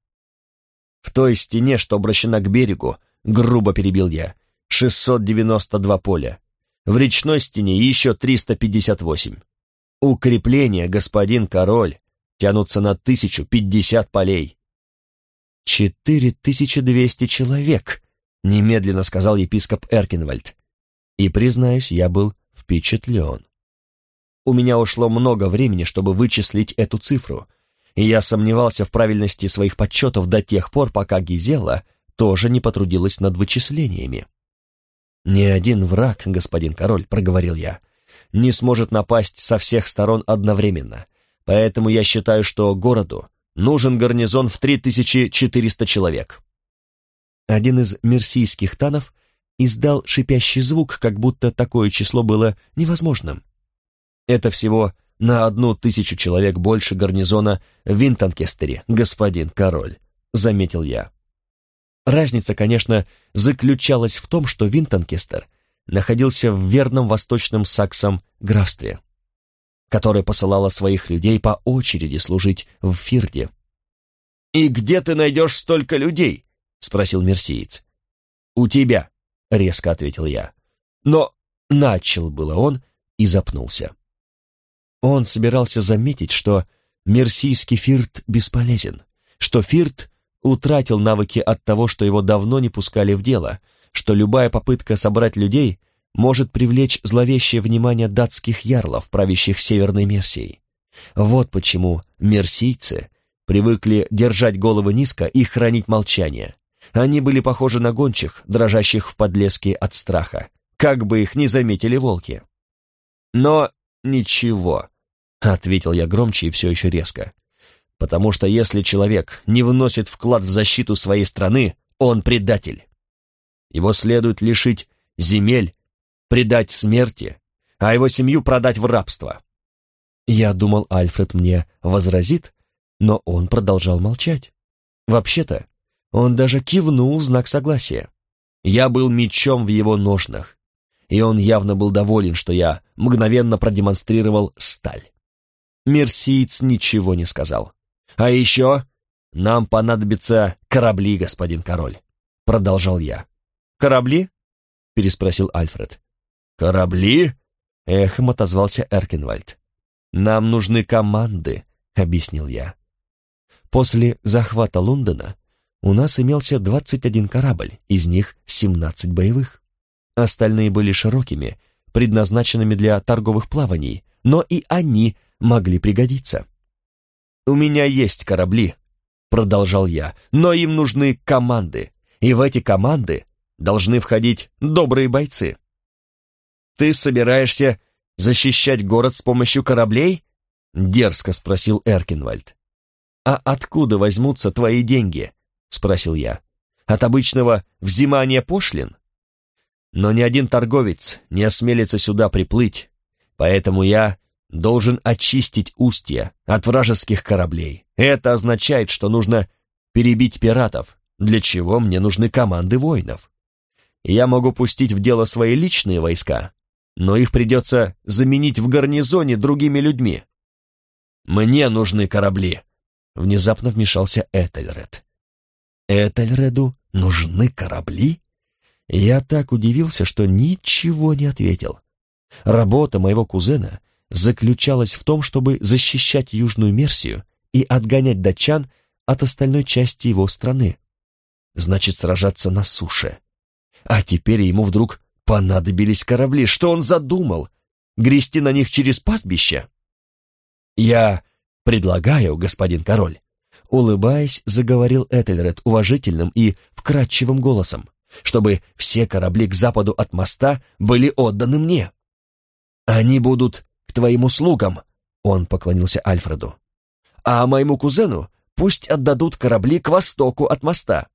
В той стене, что обращена к берегу, грубо перебил я, 692 поля. В речной стене еще 358. Укрепления, господин король, тянутся на 1050 полей. «Четыре тысячи двести человек», — немедленно сказал епископ Эркинвальд. И, признаюсь, я был впечатлен. У меня ушло много времени, чтобы вычислить эту цифру, и я сомневался в правильности своих подсчетов до тех пор, пока Гизела тоже не потрудилась над вычислениями. «Ни один враг, господин король», — проговорил я, — «не сможет напасть со всех сторон одновременно, поэтому я считаю, что городу нужен гарнизон в 3400 человек». Один из мерсийских танов издал шипящий звук, как будто такое число было невозможным. Это всего на одну тысячу человек больше гарнизона в Винтонкестере, господин король, заметил я. Разница, конечно, заключалась в том, что Винтонкестер находился в верном восточном саксом графстве, которое посылало своих людей по очереди служить в Фирде. «И где ты найдешь столько людей?» — спросил мерсиец. «У тебя», — резко ответил я. Но начал было он и запнулся. Он собирался заметить, что мерсийский фирт бесполезен, что фирт утратил навыки от того, что его давно не пускали в дело, что любая попытка собрать людей может привлечь зловещее внимание датских ярлов, правящих Северной Мерсией. Вот почему мерсийцы привыкли держать головы низко и хранить молчание, они были похожи на гончих, дрожащих в подлеске от страха, как бы их не заметили волки. Но ничего, ответил я громче и все еще резко, потому что если человек не вносит вклад в защиту своей страны, он предатель. Его следует лишить земель, предать смерти, а его семью продать в рабство. Я думал, Альфред мне возразит, но он продолжал молчать. Вообще-то, он даже кивнул в знак согласия. Я был мечом в его ножнах, и он явно был доволен, что я мгновенно продемонстрировал сталь. Мерсиец ничего не сказал. «А еще нам понадобятся корабли, господин король», — продолжал я. «Корабли?» — переспросил Альфред. «Корабли?» — эхом отозвался Эркинвальд. «Нам нужны команды», — объяснил я. После захвата Лондона у нас имелся 21 корабль, из них 17 боевых. Остальные были широкими, предназначенными для торговых плаваний, но и они могли пригодиться. «У меня есть корабли», — продолжал я, «но им нужны команды, и в эти команды должны входить добрые бойцы». «Ты собираешься защищать город с помощью кораблей?» — дерзко спросил Эркинвальд. «А откуда возьмутся твои деньги?» — спросил я. «От обычного взимания пошлин?» Но ни один торговец не осмелится сюда приплыть, поэтому я должен очистить устья от вражеских кораблей. Это означает, что нужно перебить пиратов, для чего мне нужны команды воинов. Я могу пустить в дело свои личные войска, но их придется заменить в гарнизоне другими людьми. Мне нужны корабли, внезапно вмешался Этельред. Этельреду нужны корабли? Я так удивился, что ничего не ответил. Работа моего кузена заключалась в том, чтобы защищать Южную Мерсию и отгонять датчан от остальной части его страны. Значит, сражаться на суше. А теперь ему вдруг понадобились корабли. Что он задумал? Грести на них через пастбище? Я предлагаю, господин король, улыбаясь, заговорил Этельред уважительным и вкрадчивым голосом, чтобы все корабли к западу от моста были отданы мне. Они будут к твоим услугам, он поклонился Альфреду. А моему кузену пусть отдадут корабли к востоку от моста.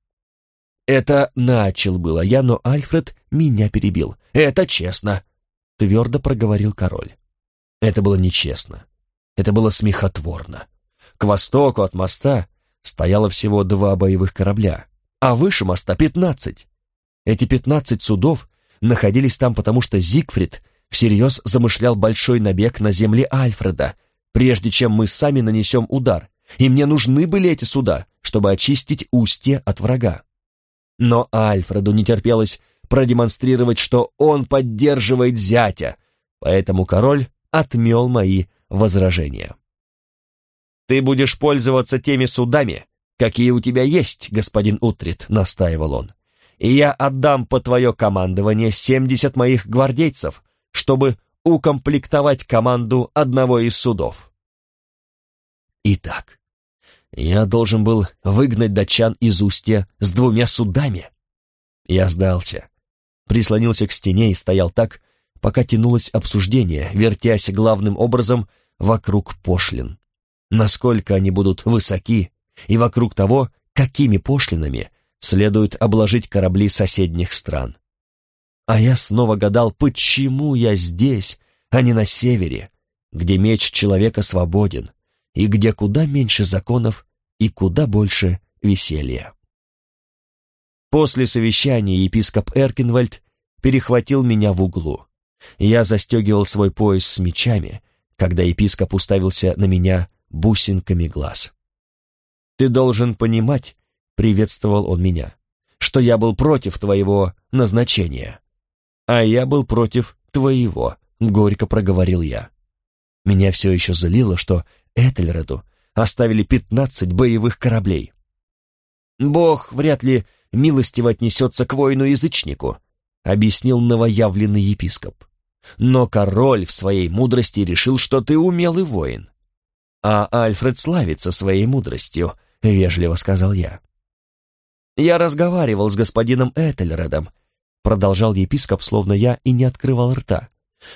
Это начал было я, но Альфред меня перебил. Это честно, твердо проговорил король. Это было нечестно. Это было смехотворно. К востоку от моста стояло всего два боевых корабля, а выше моста пятнадцать. Эти пятнадцать судов находились там потому, что Зигфрид всерьез замышлял большой набег на земли Альфреда, прежде чем мы сами нанесем удар, и мне нужны были эти суда, чтобы очистить устье от врага. Но Альфреду не терпелось продемонстрировать, что он поддерживает зятя, поэтому король отмел мои возражения. «Ты будешь пользоваться теми судами, какие у тебя есть, господин Утрит», — настаивал он. «И я отдам по твое командование семьдесят моих гвардейцев, чтобы укомплектовать команду одного из судов». Итак, я должен был выгнать датчан из устья с двумя судами. Я сдался, прислонился к стене и стоял так, пока тянулось обсуждение, вертясь главным образом вокруг пошлин. Насколько они будут высоки, и вокруг того, какими пошлинами следует обложить корабли соседних стран. А я снова гадал, почему я здесь, а не на севере, где меч человека свободен, и где куда меньше законов и куда больше веселья. После совещания епископ Эркинвальд перехватил меня в углу. Я застегивал свой пояс с мечами, когда епископ уставился на меня бусинками глаз. «Ты должен понимать», — приветствовал он меня, «что я был против твоего назначения». «А я был против твоего», — горько проговорил я. Меня все еще залило, что Этельреду оставили пятнадцать боевых кораблей. «Бог вряд ли милостиво отнесется к воину-язычнику», объяснил новоявленный епископ. «Но король в своей мудрости решил, что ты умелый воин». «А Альфред славится своей мудростью», — вежливо сказал я. «Я разговаривал с господином Этельредом», — продолжал епископ, словно я и не открывал рта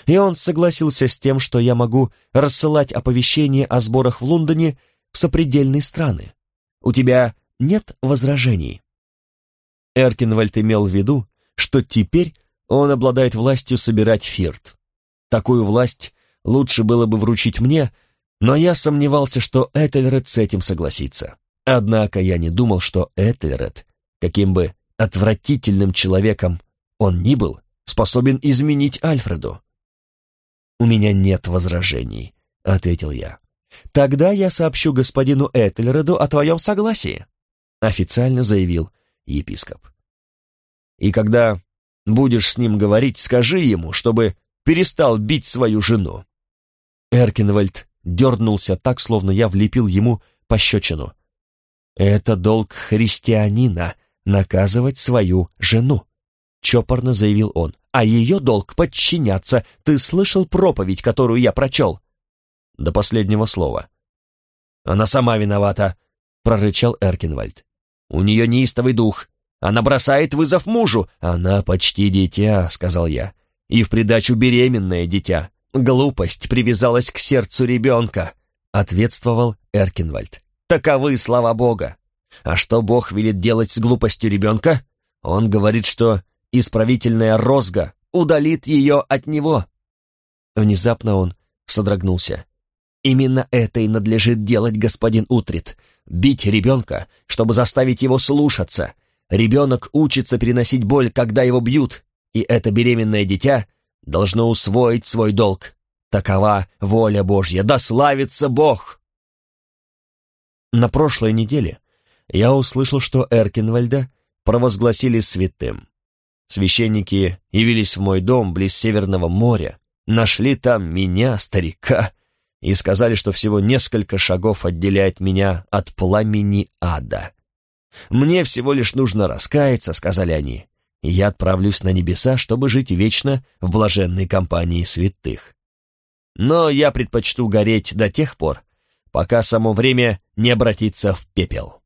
и он согласился с тем, что я могу рассылать оповещения о сборах в Лондоне в сопредельные страны. У тебя нет возражений?» Эркинвальд имел в виду, что теперь он обладает властью собирать фирт. Такую власть лучше было бы вручить мне, но я сомневался, что Этельред с этим согласится. Однако я не думал, что Этельред, каким бы отвратительным человеком он ни был, способен изменить Альфреду. «У меня нет возражений», — ответил я. «Тогда я сообщу господину Этельреду о твоем согласии», — официально заявил епископ. «И когда будешь с ним говорить, скажи ему, чтобы перестал бить свою жену». Эркинвальд дернулся так, словно я влепил ему пощечину. «Это долг христианина — наказывать свою жену», — чопорно заявил он а ее долг подчиняться. Ты слышал проповедь, которую я прочел?» До последнего слова. «Она сама виновата», — прорычал Эркинвальд. «У нее неистовый дух. Она бросает вызов мужу. Она почти дитя», — сказал я. «И в придачу беременное дитя. Глупость привязалась к сердцу ребенка», — ответствовал Эркинвальд. «Таковы слова Бога. А что Бог велит делать с глупостью ребенка? Он говорит, что исправительная розга удалит ее от него. Внезапно он содрогнулся. Именно это и надлежит делать господин Утрит. Бить ребенка, чтобы заставить его слушаться. Ребенок учится переносить боль, когда его бьют, и это беременное дитя должно усвоить свой долг. Такова воля Божья, да славится Бог! На прошлой неделе я услышал, что Эркинвальда провозгласили святым. Священники явились в мой дом близ Северного моря, нашли там меня, старика, и сказали, что всего несколько шагов отделяет меня от пламени ада. Мне всего лишь нужно раскаяться, сказали они, и я отправлюсь на небеса, чтобы жить вечно в блаженной компании святых. Но я предпочту гореть до тех пор, пока само время не обратится в пепел.